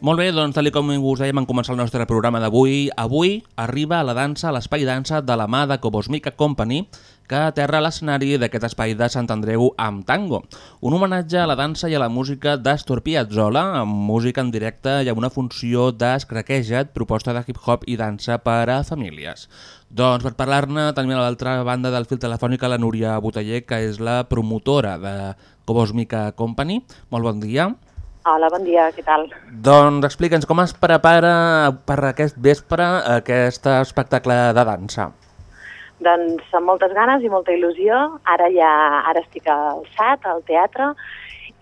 [SPEAKER 4] Molt bé, doncs tal com us dèiem en començar el nostre programa d'avui, avui arriba a la dansa a l'Espai Dansa de la mà de Cobosmica Company, que aterra l'escenari d'aquest espai de Sant Andreu amb tango. Un homenatge a la dansa i a la música d'Astor Piazzolla, amb música en directe i amb una funció d'escraquejat, proposta de hip-hop i dansa per a famílies. Doncs per parlar-ne tenim a l'altra banda del fil telefònic la Núria Boteller, que és la promotora de Cobosmica Company. Molt bon dia.
[SPEAKER 10] Hola, bon dia, què tal?
[SPEAKER 4] Doncs explica'ns com es prepara per aquest vespre aquest espectacle de dansa.
[SPEAKER 10] Doncs amb moltes ganes i molta il·lusió. Ara ja ara estic al SAT, al teatre,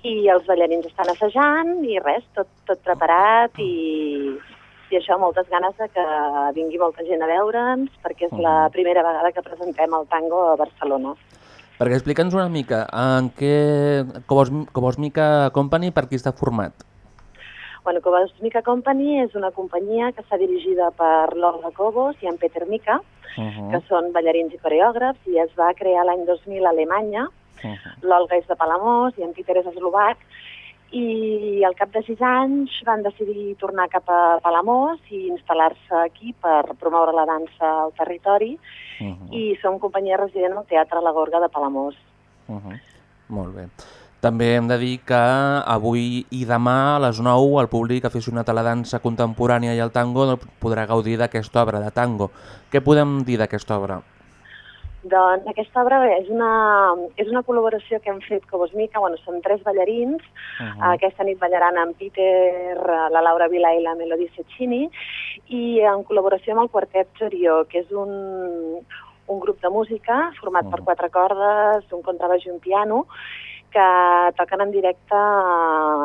[SPEAKER 10] i els ballarins estan assajant i res, tot, tot preparat i, i això, moltes ganes de que vingui molta gent a veure'ns perquè és la primera vegada que presentem el tango a Barcelona.
[SPEAKER 4] Perquè explica'ns una mica en què Cobos, Cobosmica Company per qui està format.
[SPEAKER 10] Bueno, Cobosmica Company és una companyia que està dirigida per l'Olga Cobos i en Peter Mica,
[SPEAKER 4] Uh -huh.
[SPEAKER 10] que són ballarins i coreògrafs, i es va crear l'any 2000 a Alemanya.
[SPEAKER 4] Uh -huh.
[SPEAKER 10] L'Olga és de Palamós i en Peter és eslovac, i al cap de sis anys van decidir tornar cap a Palamós i instal·lar-se aquí per promoure la dansa al territori,
[SPEAKER 4] Uh -huh.
[SPEAKER 10] i som companyia resident al Teatre La Gorga de Palamós.
[SPEAKER 4] Uh -huh. Molt bé. També hem de dir que avui i demà a les 9 el públic aficionat a la dansa contemporània i al tango doncs, podrà gaudir d'aquesta obra de tango. Què podem dir d'aquesta obra?
[SPEAKER 10] Doncs aquesta obra és una, és una col·laboració que hem fet Cobosmica, bueno, són tres ballarins, uh -huh. aquesta nit ballaran en Peter, la Laura Vila i la Melody Cecchini, i en col·laboració amb el Quartet Chorió, que és un, un grup de música format per quatre cordes, un contrabaix i un piano, que toquen en directe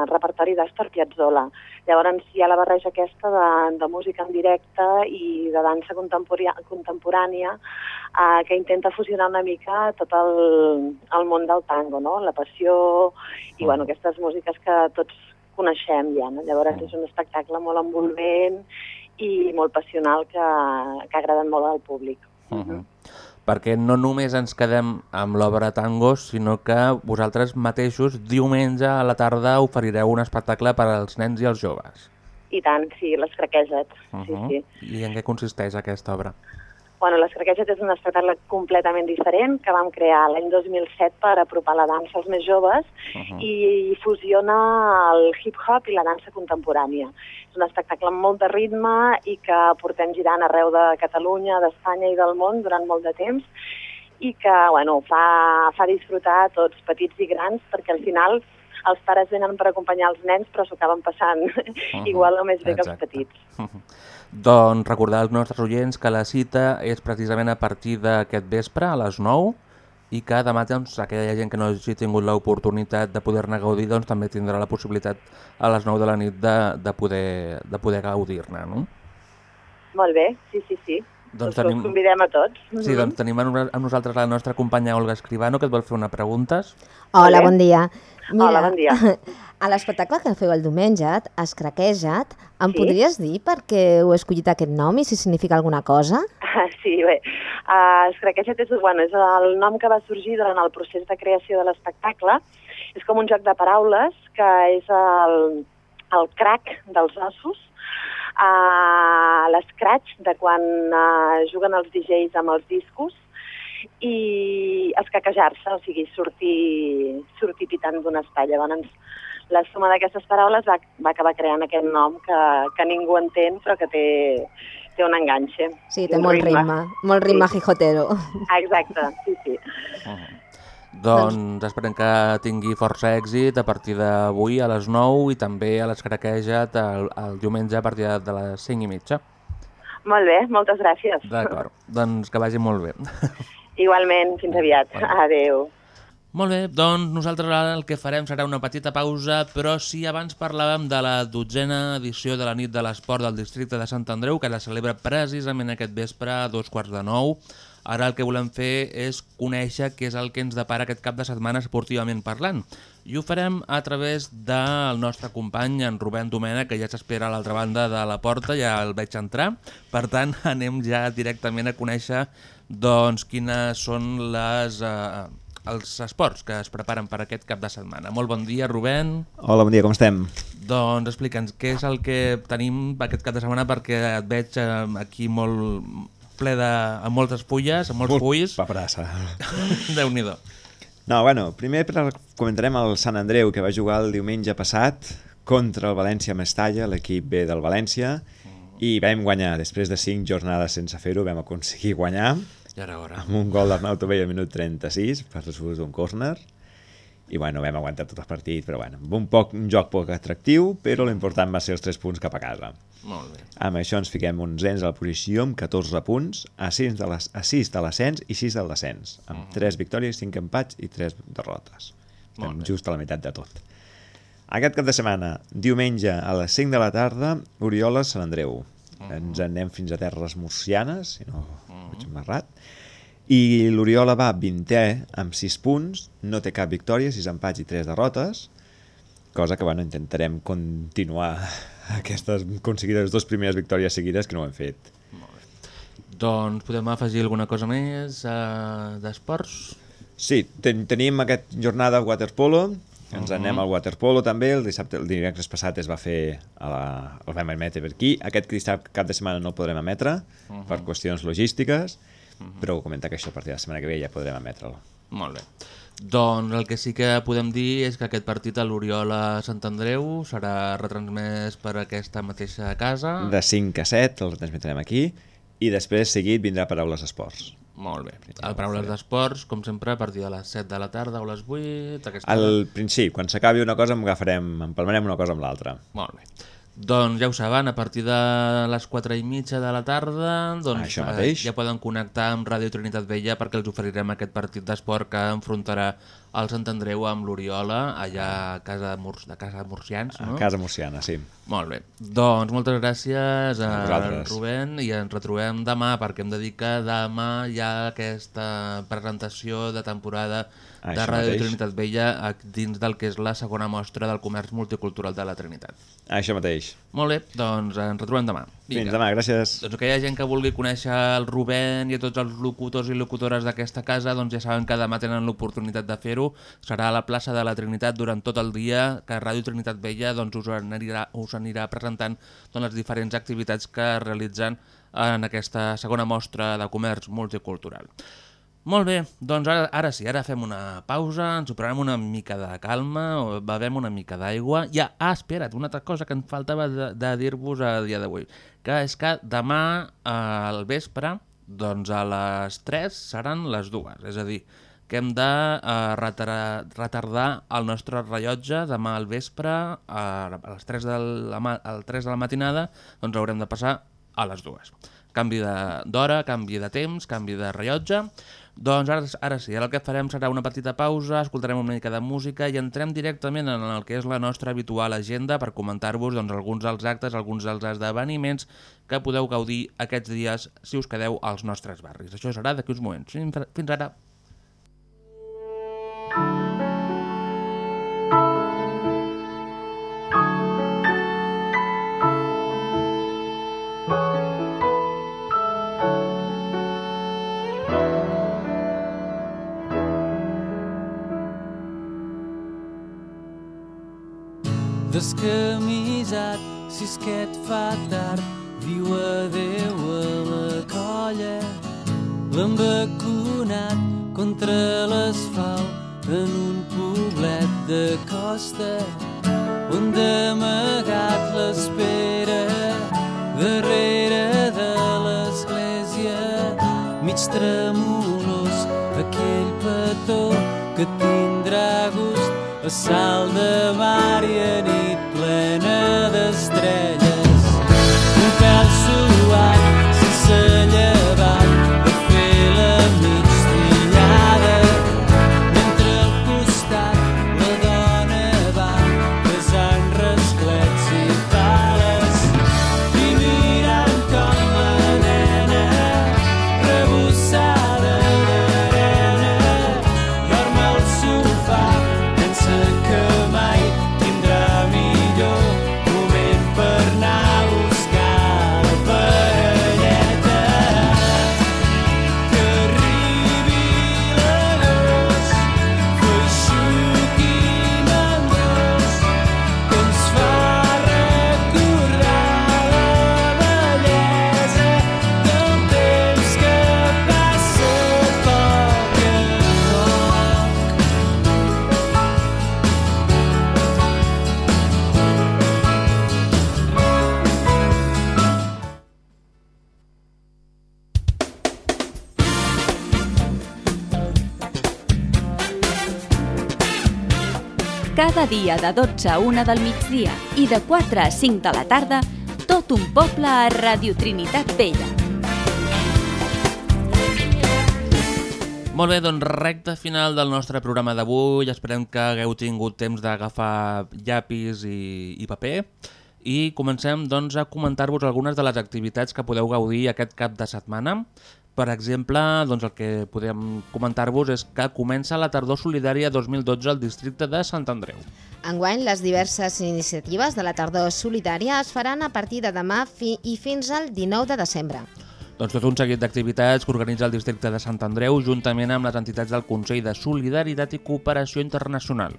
[SPEAKER 10] repertori d'Astor Piazzolla. Llavors hi ha la barreja aquesta de, de música en directe i de dansa contemporà- contemporània eh, que intenta fusionar una mica tot el, el món del tango, no? la passió i bueno, aquestes músiques que tots coneixem ja. No? Llavors és un espectacle molt envolvent i molt passional que, que ha agradat molt al públic.
[SPEAKER 4] Uh -huh. Perquè no només ens quedem amb l'obra Tangos, sinó que vosaltres mateixos diumenge a la tarda oferireu un espectacle per als nens i els joves.
[SPEAKER 10] I tant, sí, les craqueses.
[SPEAKER 4] Uh
[SPEAKER 10] Sí,
[SPEAKER 4] -huh.
[SPEAKER 10] sí.
[SPEAKER 4] I en què consisteix aquesta obra?
[SPEAKER 10] Bueno, les craqueses és un espectacle completament diferent que vam crear l'any 2007 per apropar la dansa als més joves
[SPEAKER 4] Uh -huh.
[SPEAKER 10] i fusiona el hip-hop i la dansa contemporània. És un espectacle amb molt de ritme i que portem girant arreu de Catalunya, d'Espanya i del món durant molt de temps i que bueno, fa, fa disfrutar a tots, petits i grans, perquè al final els pares venen per acompanyar els nens però s'ho acaben passant igual o més bé que els
[SPEAKER 4] Exacte.
[SPEAKER 10] petits. (laughs)
[SPEAKER 4] Doncs recordar als nostres oients que la cita és precisament a partir d'aquest vespre, a les 9, i que demà doncs, aquella gent que no hagi tingut l'oportunitat de poder-ne gaudir doncs, també tindrà la possibilitat a les 9 de la nit de, de poder, de poder gaudir-ne. No?
[SPEAKER 10] Molt bé, sí, sí, sí.
[SPEAKER 4] Doncs
[SPEAKER 10] Us
[SPEAKER 4] tenim-
[SPEAKER 10] convidem a tots.
[SPEAKER 4] Sí, doncs tenim amb amb nosaltres la nostra companya Olga Escribano, que et vol fer una pregunta.
[SPEAKER 3] Hola, bon dia.
[SPEAKER 10] Hola, bon dia. (laughs)
[SPEAKER 3] A l'espectacle que feu el diumenge, Escraquejat, em
[SPEAKER 10] Sí.
[SPEAKER 3] podries dir per què heu escollit aquest nom i si significa alguna cosa?
[SPEAKER 10] Ah, Sí, bé. Uh, Escraquejat és, bueno, és el nom que va sorgir durant el procés de creació de l'espectacle. És com un joc de paraules que és el, el crack dels ossos, uh, l'escratx de quan uh, juguen els DJs amb els discos i escaquejar-se, o sigui, sortir, sortir pitant d'un espai. Llavors, la suma d'aquestes paraules va, va acabar creant aquest nom que, que ningú entén però que té, té un enganxe.
[SPEAKER 3] Sí, té
[SPEAKER 10] un
[SPEAKER 3] molt ritme, molt ritme
[SPEAKER 10] Sí.
[SPEAKER 3] jijotero.
[SPEAKER 10] Exacte, sí, sí.
[SPEAKER 4] Doncs esperem que tingui força èxit a partir d'avui a les 9 i també a l'Escraquejat el, el diumenge a partir de les 5 i mitja.
[SPEAKER 10] Molt bé, moltes gràcies.
[SPEAKER 4] D'acord, doncs que vagi molt bé. (laughs)
[SPEAKER 10] Igualment, fins aviat. Adeu.
[SPEAKER 4] Molt bé, doncs nosaltres ara el que farem serà una petita pausa, però si abans parlàvem de la dotzena edició de la nit de l'esport del districte de Sant Andreu, que la celebra precisament aquest vespre a dos quarts de nou, ara el que volem fer és conèixer què és el que ens depara aquest cap de setmana esportivament parlant. I ho farem a través del nostre company, en Rubén Domènech, que ja s'espera a l'altra banda de la porta, ja el veig entrar. Per tant, (laughs) anem ja directament a conèixer doncs, quines són les... Eh, els esports que es preparen per aquest cap de setmana. Molt bon dia, Rubén.
[SPEAKER 11] Hola, bon dia, com estem?
[SPEAKER 4] Doncs explica'ns què és el que tenim aquest cap de setmana perquè et veig eh, aquí molt ple de... amb moltes fulles, amb molts
[SPEAKER 11] Molt
[SPEAKER 4] fulls.
[SPEAKER 11] paperassa. (laughs)
[SPEAKER 4] Déu-n'hi-do.
[SPEAKER 11] No, bueno, primer comentarem el Sant Andreu, que va jugar el diumenge passat contra el València Mestalla, l'equip B del València, i vam guanyar. Després de cinc jornades sense fer-ho, vam aconseguir guanyar
[SPEAKER 4] Ja era hora.
[SPEAKER 11] amb un gol d'Arnau Tovell al minut 36 per l'ús d'un córner i bueno, vam aguantar tot el partit però bueno, un, poc, un joc poc atractiu però l'important va ser els 3 punts cap a casa
[SPEAKER 4] Molt bé.
[SPEAKER 11] amb això ens fiquem uns ens a la posició amb 14 punts a 6 de les- a 6 de l'ascens i 6 del descens. Amb 3 victòries, 5 empats i 3 derrotes. Estem just a la meitat de tot. Aquest cap de setmana, diumenge a les 5 de la tarda, Oriola Sant Andreu. Ens anem fins a terres murcianes, si no veig marrat. I l'Oriola va 20è amb 6 punts, no té cap victòria, 6 empats i 3 derrotes, cosa que bueno, intentarem continuar aquestes aconseguides dues primeres victòries seguides que no ho hem fet.
[SPEAKER 4] Doncs podem afegir alguna cosa més uh, d'esports?
[SPEAKER 11] Sí, ten tenim aquest jornada waterpolo, ens
[SPEAKER 4] Mhm.
[SPEAKER 11] anem al waterpolo també, el dissabte, el dimecres passat es va fer, a la, el vam emetre per aquí, aquest dissabte cap de setmana no el podrem emetre
[SPEAKER 4] Mhm.
[SPEAKER 11] per qüestions logístiques, però comentar que això a partir de la setmana que ve ja podrem emetre'l.
[SPEAKER 4] Molt bé. Doncs el que sí que podem dir és que aquest partit a l'Oriola Sant Andreu serà retransmès per aquesta mateixa casa.
[SPEAKER 11] De 5 a 7 el transmetrem aquí i després seguit vindrà Paraules Esports.
[SPEAKER 4] Molt bé. El Paraules d'Esports, com sempre, a partir de les 7 de la tarda o les 8. Aquesta
[SPEAKER 11] Al principi, quan s'acabi una cosa em agafarem, empalmarem una cosa amb l'altra.
[SPEAKER 4] Molt bé. Doncs ja ho saben, a partir de les 4 i mitja de la tarda doncs,
[SPEAKER 11] Això mateix.
[SPEAKER 4] ja poden connectar amb Ràdio Trinitat Vella perquè els oferirem aquest partit d'esport que enfrontarà el Sant Andreu amb l'Oriola allà a casa Mur de Casa Murcians. No?
[SPEAKER 11] A Casa Murciana, sí.
[SPEAKER 4] Molt bé. Doncs moltes gràcies a,
[SPEAKER 11] A.
[SPEAKER 4] Rubén i ens retrobem demà perquè hem de dir que demà hi ha aquesta presentació de temporada de
[SPEAKER 11] Això
[SPEAKER 4] Ràdio
[SPEAKER 11] mateix.
[SPEAKER 4] Trinitat Vella dins del que és la segona mostra del comerç multicultural de la Trinitat.
[SPEAKER 11] Això mateix.
[SPEAKER 4] Molt bé, doncs ens retrobem demà.
[SPEAKER 11] Fins demà, gràcies.
[SPEAKER 4] Doncs aquella gent que vulgui conèixer el Rubén i tots els locutors i locutores d'aquesta casa, doncs ja saben que demà tenen l'oportunitat de fer-ho. Serà a la plaça de la Trinitat durant tot el dia, que Ràdio Trinitat Vella doncs, us, anirà, us anirà presentant doncs, les diferents activitats que realitzen en aquesta segona mostra de comerç multicultural. Molt bé, doncs ara, ara sí, ara fem una pausa, ens ho una mica de calma, o bevem una mica d'aigua. Ja, ah, espera't, una altra cosa que em faltava de, de dir-vos a dia d'avui, que és que demà eh, al vespre, doncs a les 3 seran les dues, és a dir, que hem de eh, retardar, retardar el nostre rellotge demà al vespre a les 3 de la, a les 3 de la matinada, doncs haurem de passar a les dues. Canvi d'hora, canvi de temps, canvi de rellotge. Doncs ara, ara sí, ara el que farem serà una petita pausa, escoltarem una mica de música i entrem directament en el que és la nostra habitual agenda per comentar-vos doncs, alguns dels actes, alguns dels esdeveniments que podeu gaudir aquests dies si us quedeu als nostres barris. Això serà d'aquí uns moments. Fins fins ara.
[SPEAKER 12] Descamisat, si és que et fa tard, diu adeu a la colla. L'han vacunat contra l'asfalt en un poblet de costa on d'amagat l'espera darrere de l'església mig tremolós aquell petó que tindrà gust a sal de mar i a
[SPEAKER 8] dia de 12 a 1 del migdia i de 4 a 5 de la tarda, tot un poble a Radio Trinitat Vella.
[SPEAKER 4] Molt bé, doncs recta final del nostre programa d'avui. Esperem que hagueu tingut temps d'agafar llapis i, i paper. I comencem doncs, a comentar-vos algunes de les activitats que podeu gaudir aquest cap de setmana. Per exemple, doncs, el que podem comentar-vos és que comença la Tardor Solidària 2012 al districte de Sant Andreu.
[SPEAKER 3] Enguany, les diverses iniciatives de la tardor solidària es faran a partir de demà fi i fins al 19 de desembre.
[SPEAKER 4] Doncs tot un seguit d'activitats que organitza el districte de Sant Andreu juntament amb les entitats del Consell de Solidaritat i Cooperació Internacional.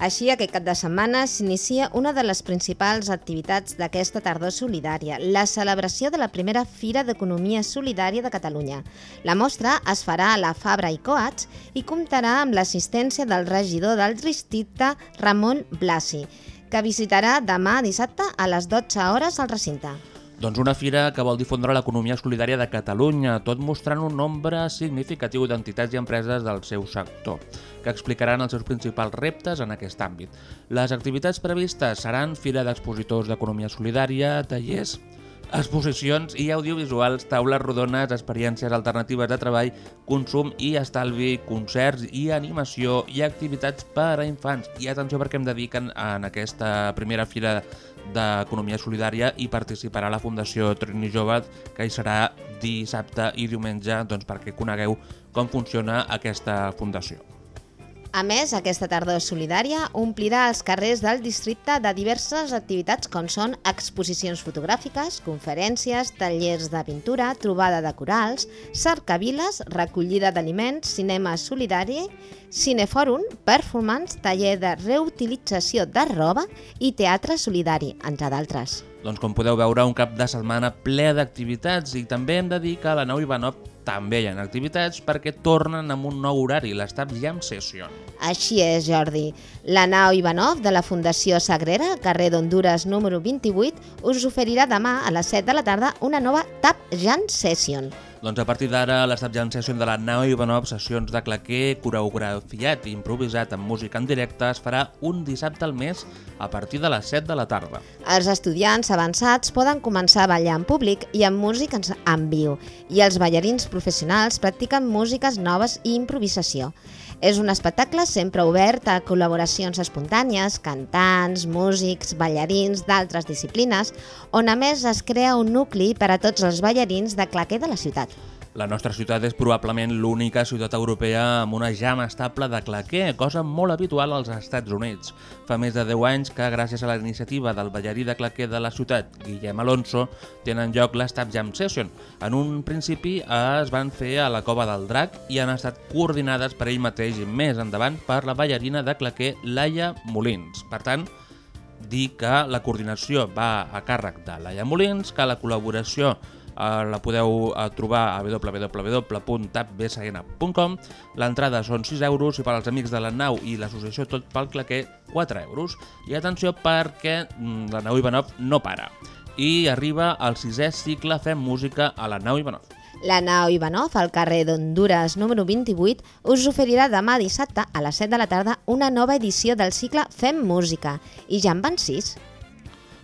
[SPEAKER 3] Així, aquest cap de setmana s'inicia una de les principals activitats d'aquesta tardor solidària, la celebració de la primera Fira d'Economia Solidària de Catalunya. La mostra es farà a la Fabra i Coats i comptarà amb l'assistència del regidor del districte, Ramon Blasi, que visitarà demà dissabte a les 12 hores al recinte.
[SPEAKER 4] Doncs una fira que vol difondre l'economia solidària de Catalunya, tot mostrant un nombre significatiu d'entitats i empreses del seu sector, que explicaran els seus principals reptes en aquest àmbit. Les activitats previstes seran Fira d'Expositors d'Economia Solidària, tallers, exposicions i audiovisuals, taules rodones, experiències alternatives de treball, consum i estalvi, concerts i animació i activitats per a infants. I atenció perquè em dediquen en aquesta primera fira d'Economia Solidària i participarà la Fundació Trini Jove, que hi serà dissabte i diumenge doncs, perquè conegueu com funciona aquesta fundació.
[SPEAKER 3] A més, aquesta tardor solidària omplirà els carrers del districte de diverses activitats com són exposicions fotogràfiques, conferències, tallers de pintura, trobada de corals, cercaviles, recollida d'aliments, cinema solidari, cinefòrum, performance, taller de reutilització de roba i teatre solidari, entre d'altres.
[SPEAKER 4] Doncs com podeu veure, un cap de setmana ple d'activitats i també hem de dir que a la nau Ivanov també hi ha activitats perquè tornen amb un nou horari, l'Estat Jam Session.
[SPEAKER 3] Així és, Jordi. La nau Ivanov de la Fundació Sagrera, carrer d'Honduras número 28, us oferirà demà a les 7 de la tarda una nova Tap Jam Session.
[SPEAKER 4] Doncs a partir d'ara, Jam Session de la nau Ivanov, sessions de claquer, coreografiat i improvisat amb música en directe, es farà un dissabte al mes a partir de les 7 de la tarda.
[SPEAKER 3] Els estudiants avançats poden començar a ballar en públic i amb música en viu, i els ballarins professionals practiquen músiques noves i improvisació. És un espectacle sempre obert a col·laboracions espontànies, cantants, músics, ballarins d'altres disciplines, on a més es crea un nucli per a tots els ballarins de claquer de la ciutat.
[SPEAKER 4] La nostra ciutat és probablement l'única ciutat europea amb una jam estable de claquer, cosa molt habitual als Estats Units. Fa més de 10 anys que, gràcies a la iniciativa del ballarí de claquer de la ciutat, Guillem Alonso, tenen lloc l'Estab Jam Session. En un principi es van fer a la Cova del Drac i han estat coordinades per ell mateix i més endavant per la ballarina de claquer Laia Molins. Per tant, dir que la coordinació va a càrrec de Laia Molins, que la col·laboració la podeu eh, trobar a www.tapbsn.com L'entrada són 6 euros i per als amics de la nau i l'associació Tot pel Claquer 4 euros. I atenció perquè mm, la nau Ivanov no para i arriba al sisè cicle Fem Música a la nau Ivanov.
[SPEAKER 3] La nau Ivanov, al carrer d'Honduras número 28, us oferirà demà dissabte a les 7 de la tarda una nova edició del cicle Fem Música, i ja en van 6.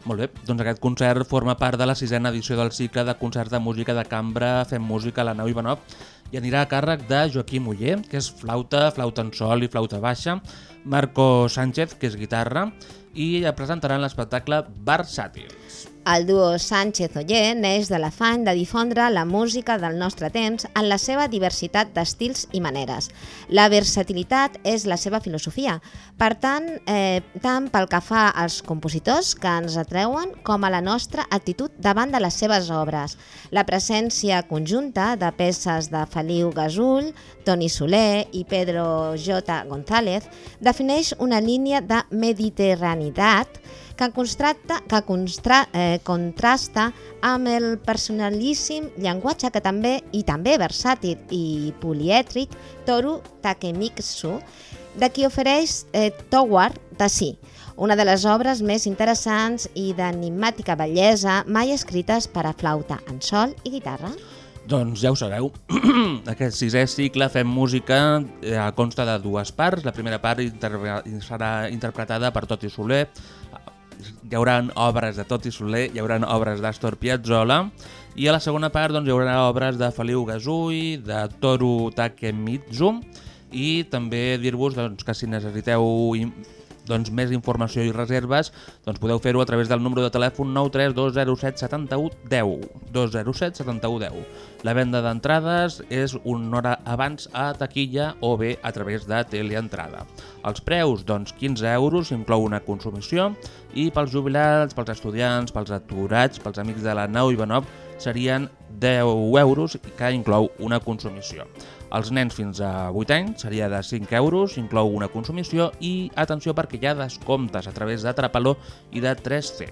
[SPEAKER 4] Molt bé, doncs aquest concert forma part de la sisena edició del cicle de concerts de música de cambra Fem Música a la nau Ivanov i anirà a càrrec de Joaquim Uller, que és flauta, flauta en sol i flauta baixa, Marco Sánchez, que és guitarra, i presentaran l'espectacle Versàtils.
[SPEAKER 3] El duo Sánchez-Oller neix de l'afany de difondre la música del nostre temps en la seva diversitat d'estils i maneres. La versatilitat és la seva filosofia. Per tant, eh, tant pel que fa als compositors que ens atreuen com a la nostra actitud davant de les seves obres. La presència conjunta de peces de Feliu Gasull, Toni Soler i Pedro J. González defineix una línia de mediterranitat que, que constra, eh, contrasta amb el personalíssim llenguatge que també i també versàtil i poliètric Toru Takemitsu, de qui ofereix eh, Toward de Si, una de les obres més interessants i d'enigmàtica bellesa mai escrites per a flauta en sol i guitarra.
[SPEAKER 4] Doncs ja ho sabeu, (clears throat) aquest sisè cicle Fem Música eh, consta de dues parts. La primera part serà interpretada per Toti Soler, hi haurà obres de Toti Soler, hi haurà obres d'Astor Piazzolla i a la segona part doncs, hi haurà obres de Feliu Gasui, de Toru Takemitsu i també dir-vos doncs, que si necessiteu doncs, més informació i reserves doncs podeu fer-ho a través del número de telèfon 93207 71 10 207 71 10. La venda d'entrades és una hora abans a taquilla o bé a través de teleentrada. Els preus, doncs 15 euros, inclou una consumició i pels jubilats, pels estudiants, pels aturats, pels amics de la nau Ivanov serien 10 euros que inclou una consumició. Els nens fins a 8 anys seria de 5 euros, inclou una consumició i atenció perquè hi ha descomptes a través de Trapaló i de 3C.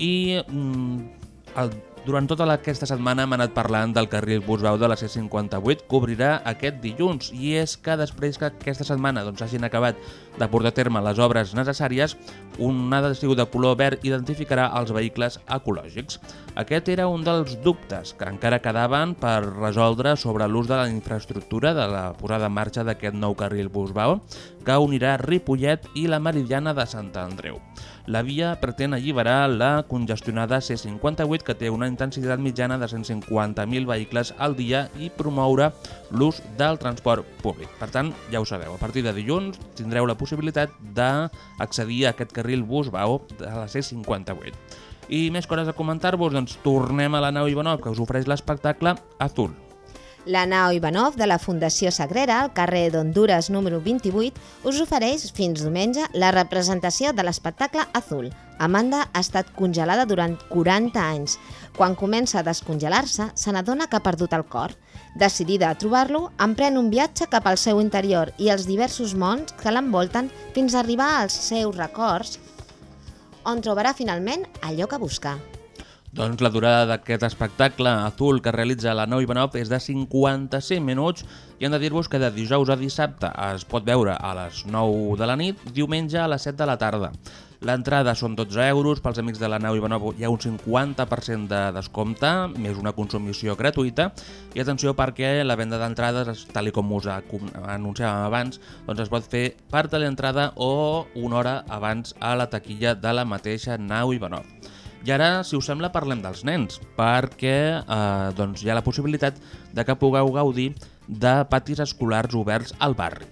[SPEAKER 4] I mm, el, durant tota aquesta setmana hem anat parlant del carril Busbau de la C58 que obrirà aquest dilluns i és que després que aquesta setmana doncs, hagin acabat de portar a terme les obres necessàries, un adhesiu de color verd identificarà els vehicles ecològics. Aquest era un dels dubtes que encara quedaven per resoldre sobre l'ús de la infraestructura de la posada en marxa d'aquest nou carril Busbao, que unirà Ripollet i la Meridiana de Sant Andreu. La via pretén alliberar la congestionada C58 que té una intensitat mitjana de 150.000 vehicles al dia i promoure l'ús del transport públic. Per tant, ja ho sabeu, a partir de dilluns tindreu la possibilitat d'accedir a aquest carril Busbao de la C58. I més coses a comentar-vos, doncs tornem a la nau Ivanov, que us ofereix l'espectacle Azul.
[SPEAKER 3] La nau Ivanov de la Fundació Sagrera, al carrer d'Honduras número 28, us ofereix fins diumenge la representació de l'espectacle Azul. Amanda ha estat congelada durant 40 anys. Quan comença a descongelar-se, se n'adona que ha perdut el cor. Decidida a trobar-lo, emprèn un viatge cap al seu interior i els diversos mons que l'envolten fins a arribar als seus records, on trobarà finalment allò que busca.
[SPEAKER 4] Doncs la durada d'aquest espectacle azul que realitza la Nou Ivanov és de 55 minuts i hem de dir-vos que de dijous a dissabte es pot veure a les 9 de la nit, diumenge a les 7 de la tarda. L'entrada són 12 euros, pels amics de la nau Ivanov hi ha un 50% de descompte, més una consumició gratuïta, i atenció perquè la venda d'entrades, tal com us anunciàvem abans, doncs es pot fer per teleentrada o una hora abans a la taquilla de la mateixa nau Ivanov. I ara, si us sembla, parlem dels nens, perquè eh, doncs hi ha la possibilitat de que pugueu gaudir de patis escolars oberts al barri.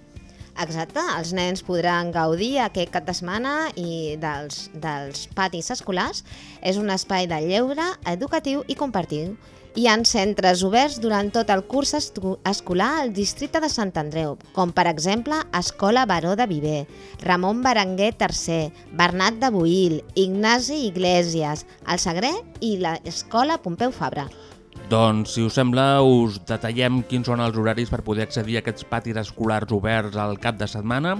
[SPEAKER 3] Exacte, els nens podran gaudir aquest cap de setmana i dels, dels patis escolars. És un espai de lleure, educatiu i compartiu. Hi ha centres oberts durant tot el curs escolar al districte de Sant Andreu, com per exemple Escola Baró de Viver, Ramon Berenguer III, Bernat de Boïl, Ignasi Iglesias, el Sagrer i l'Escola Pompeu Fabra.
[SPEAKER 4] Doncs, si us sembla, us detallem quins són els horaris per poder accedir a aquests patis escolars oberts al cap de setmana.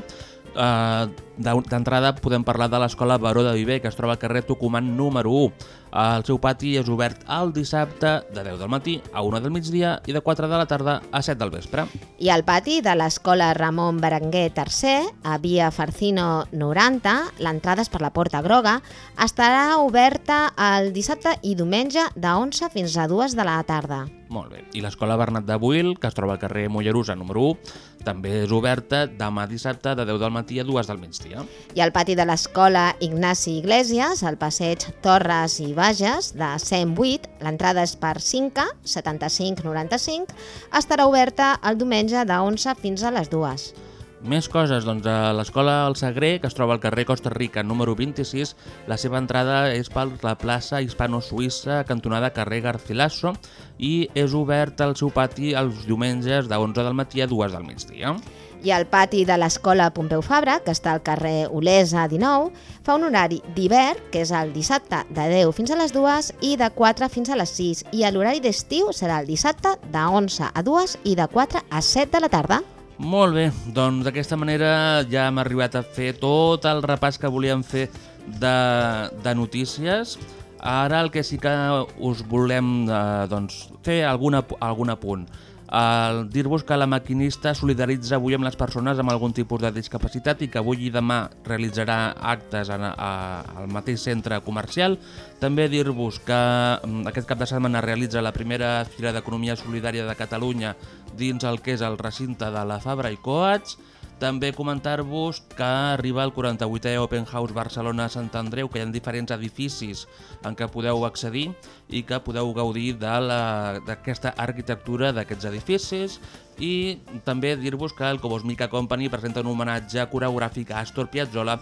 [SPEAKER 4] Uh, D'entrada podem parlar de l'escola Baró de Viver, que es troba al carrer Tucumán número 1. El seu pati és obert el dissabte de 10 del matí a 1 del migdia i de 4 de la tarda a 7 del vespre.
[SPEAKER 3] I al pati de l'escola Ramon Berenguer III, a Via Farcino 90, l'entrada és per la Porta Groga, estarà oberta el dissabte i diumenge de 11 fins a 2 de la tarda.
[SPEAKER 4] Molt bé. I l'escola Bernat de Buil, que es troba al carrer Mollerusa número 1, també és oberta demà dissabte de 10 del matí a 2 del migdia.
[SPEAKER 3] I al pati de l'escola Ignasi Iglesias, al passeig Torres i Bages, de 108, l'entrada és per 5, 75-95, estarà oberta el diumenge de 11 fins a les 2.
[SPEAKER 4] Més coses, doncs a l'escola El Sagrer, que es troba al carrer Costa Rica número 26, la seva entrada és per la plaça Hispano-Suïssa, cantonada carrer Garcilaso, i és obert al seu pati els diumenges de 11 del matí a 2 del migdia.
[SPEAKER 3] I al pati de l'escola Pompeu Fabra, que està al carrer Olesa 19, fa un horari d'hivern, que és el dissabte de 10 fins a les 2 i de 4 fins a les 6. I l'horari d'estiu serà el dissabte de 11 a 2 i de 4 a 7 de la tarda.
[SPEAKER 4] Molt bé, doncs d'aquesta manera ja hem arribat a fer tot el repàs que volíem fer de, de notícies. Ara el que sí que us volem eh, doncs, fer algun, algun apunt. El dir-vos que la maquinista solidaritza avui amb les persones amb algun tipus de discapacitat i que avui i demà realitzarà actes en, a, al mateix centre comercial. També dir-vos que mm, aquest cap de setmana realitza la primera Fira d'Economia Solidària de Catalunya dins el que és el recinte de la Fabra i Coats. També comentar-vos que arriba el 48è Open House Barcelona Sant Andreu, que hi ha diferents edificis en què podeu accedir i que podeu gaudir d'aquesta arquitectura d'aquests edificis. I també dir-vos que el Cobos Mica Company presenta un homenatge coreogràfic a Astor Piazzolla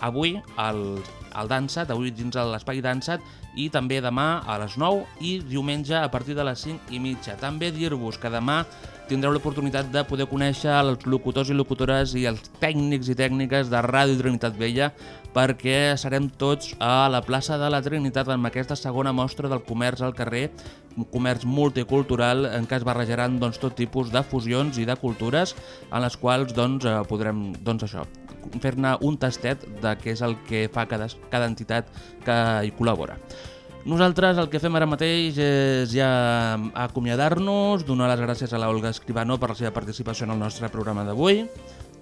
[SPEAKER 4] avui al, al Dansat, avui dins de l'espai Dansat i també demà a les 9 i diumenge a partir de les 5 i mitja. També dir-vos que demà tindreu l'oportunitat de poder conèixer els locutors i locutores i els tècnics i tècniques de Ràdio Trinitat Vella perquè serem tots a la plaça de la Trinitat amb aquesta segona mostra del comerç al carrer, un comerç multicultural en què es barrejaran doncs, tot tipus de fusions i de cultures en les quals doncs, eh, podrem doncs, això fer-ne un tastet de què és el que fa cada, cada entitat que hi col·labora. Nosaltres el que fem ara mateix és ja acomiadar-nos, donar les gràcies a l'Olga Escribano per la seva participació en el nostre programa d'avui.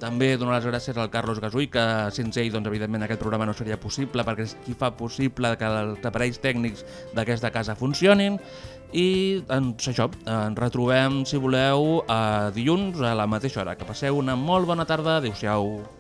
[SPEAKER 4] També donar les gràcies al Carlos Gasull, que sense ell, doncs, evidentment, aquest programa no seria possible, perquè és qui fa possible que els aparells tècnics d'aquesta casa funcionin. I doncs això, ens retrobem, si voleu, a dilluns a la mateixa hora. Que passeu una molt bona tarda. Adéu-siau.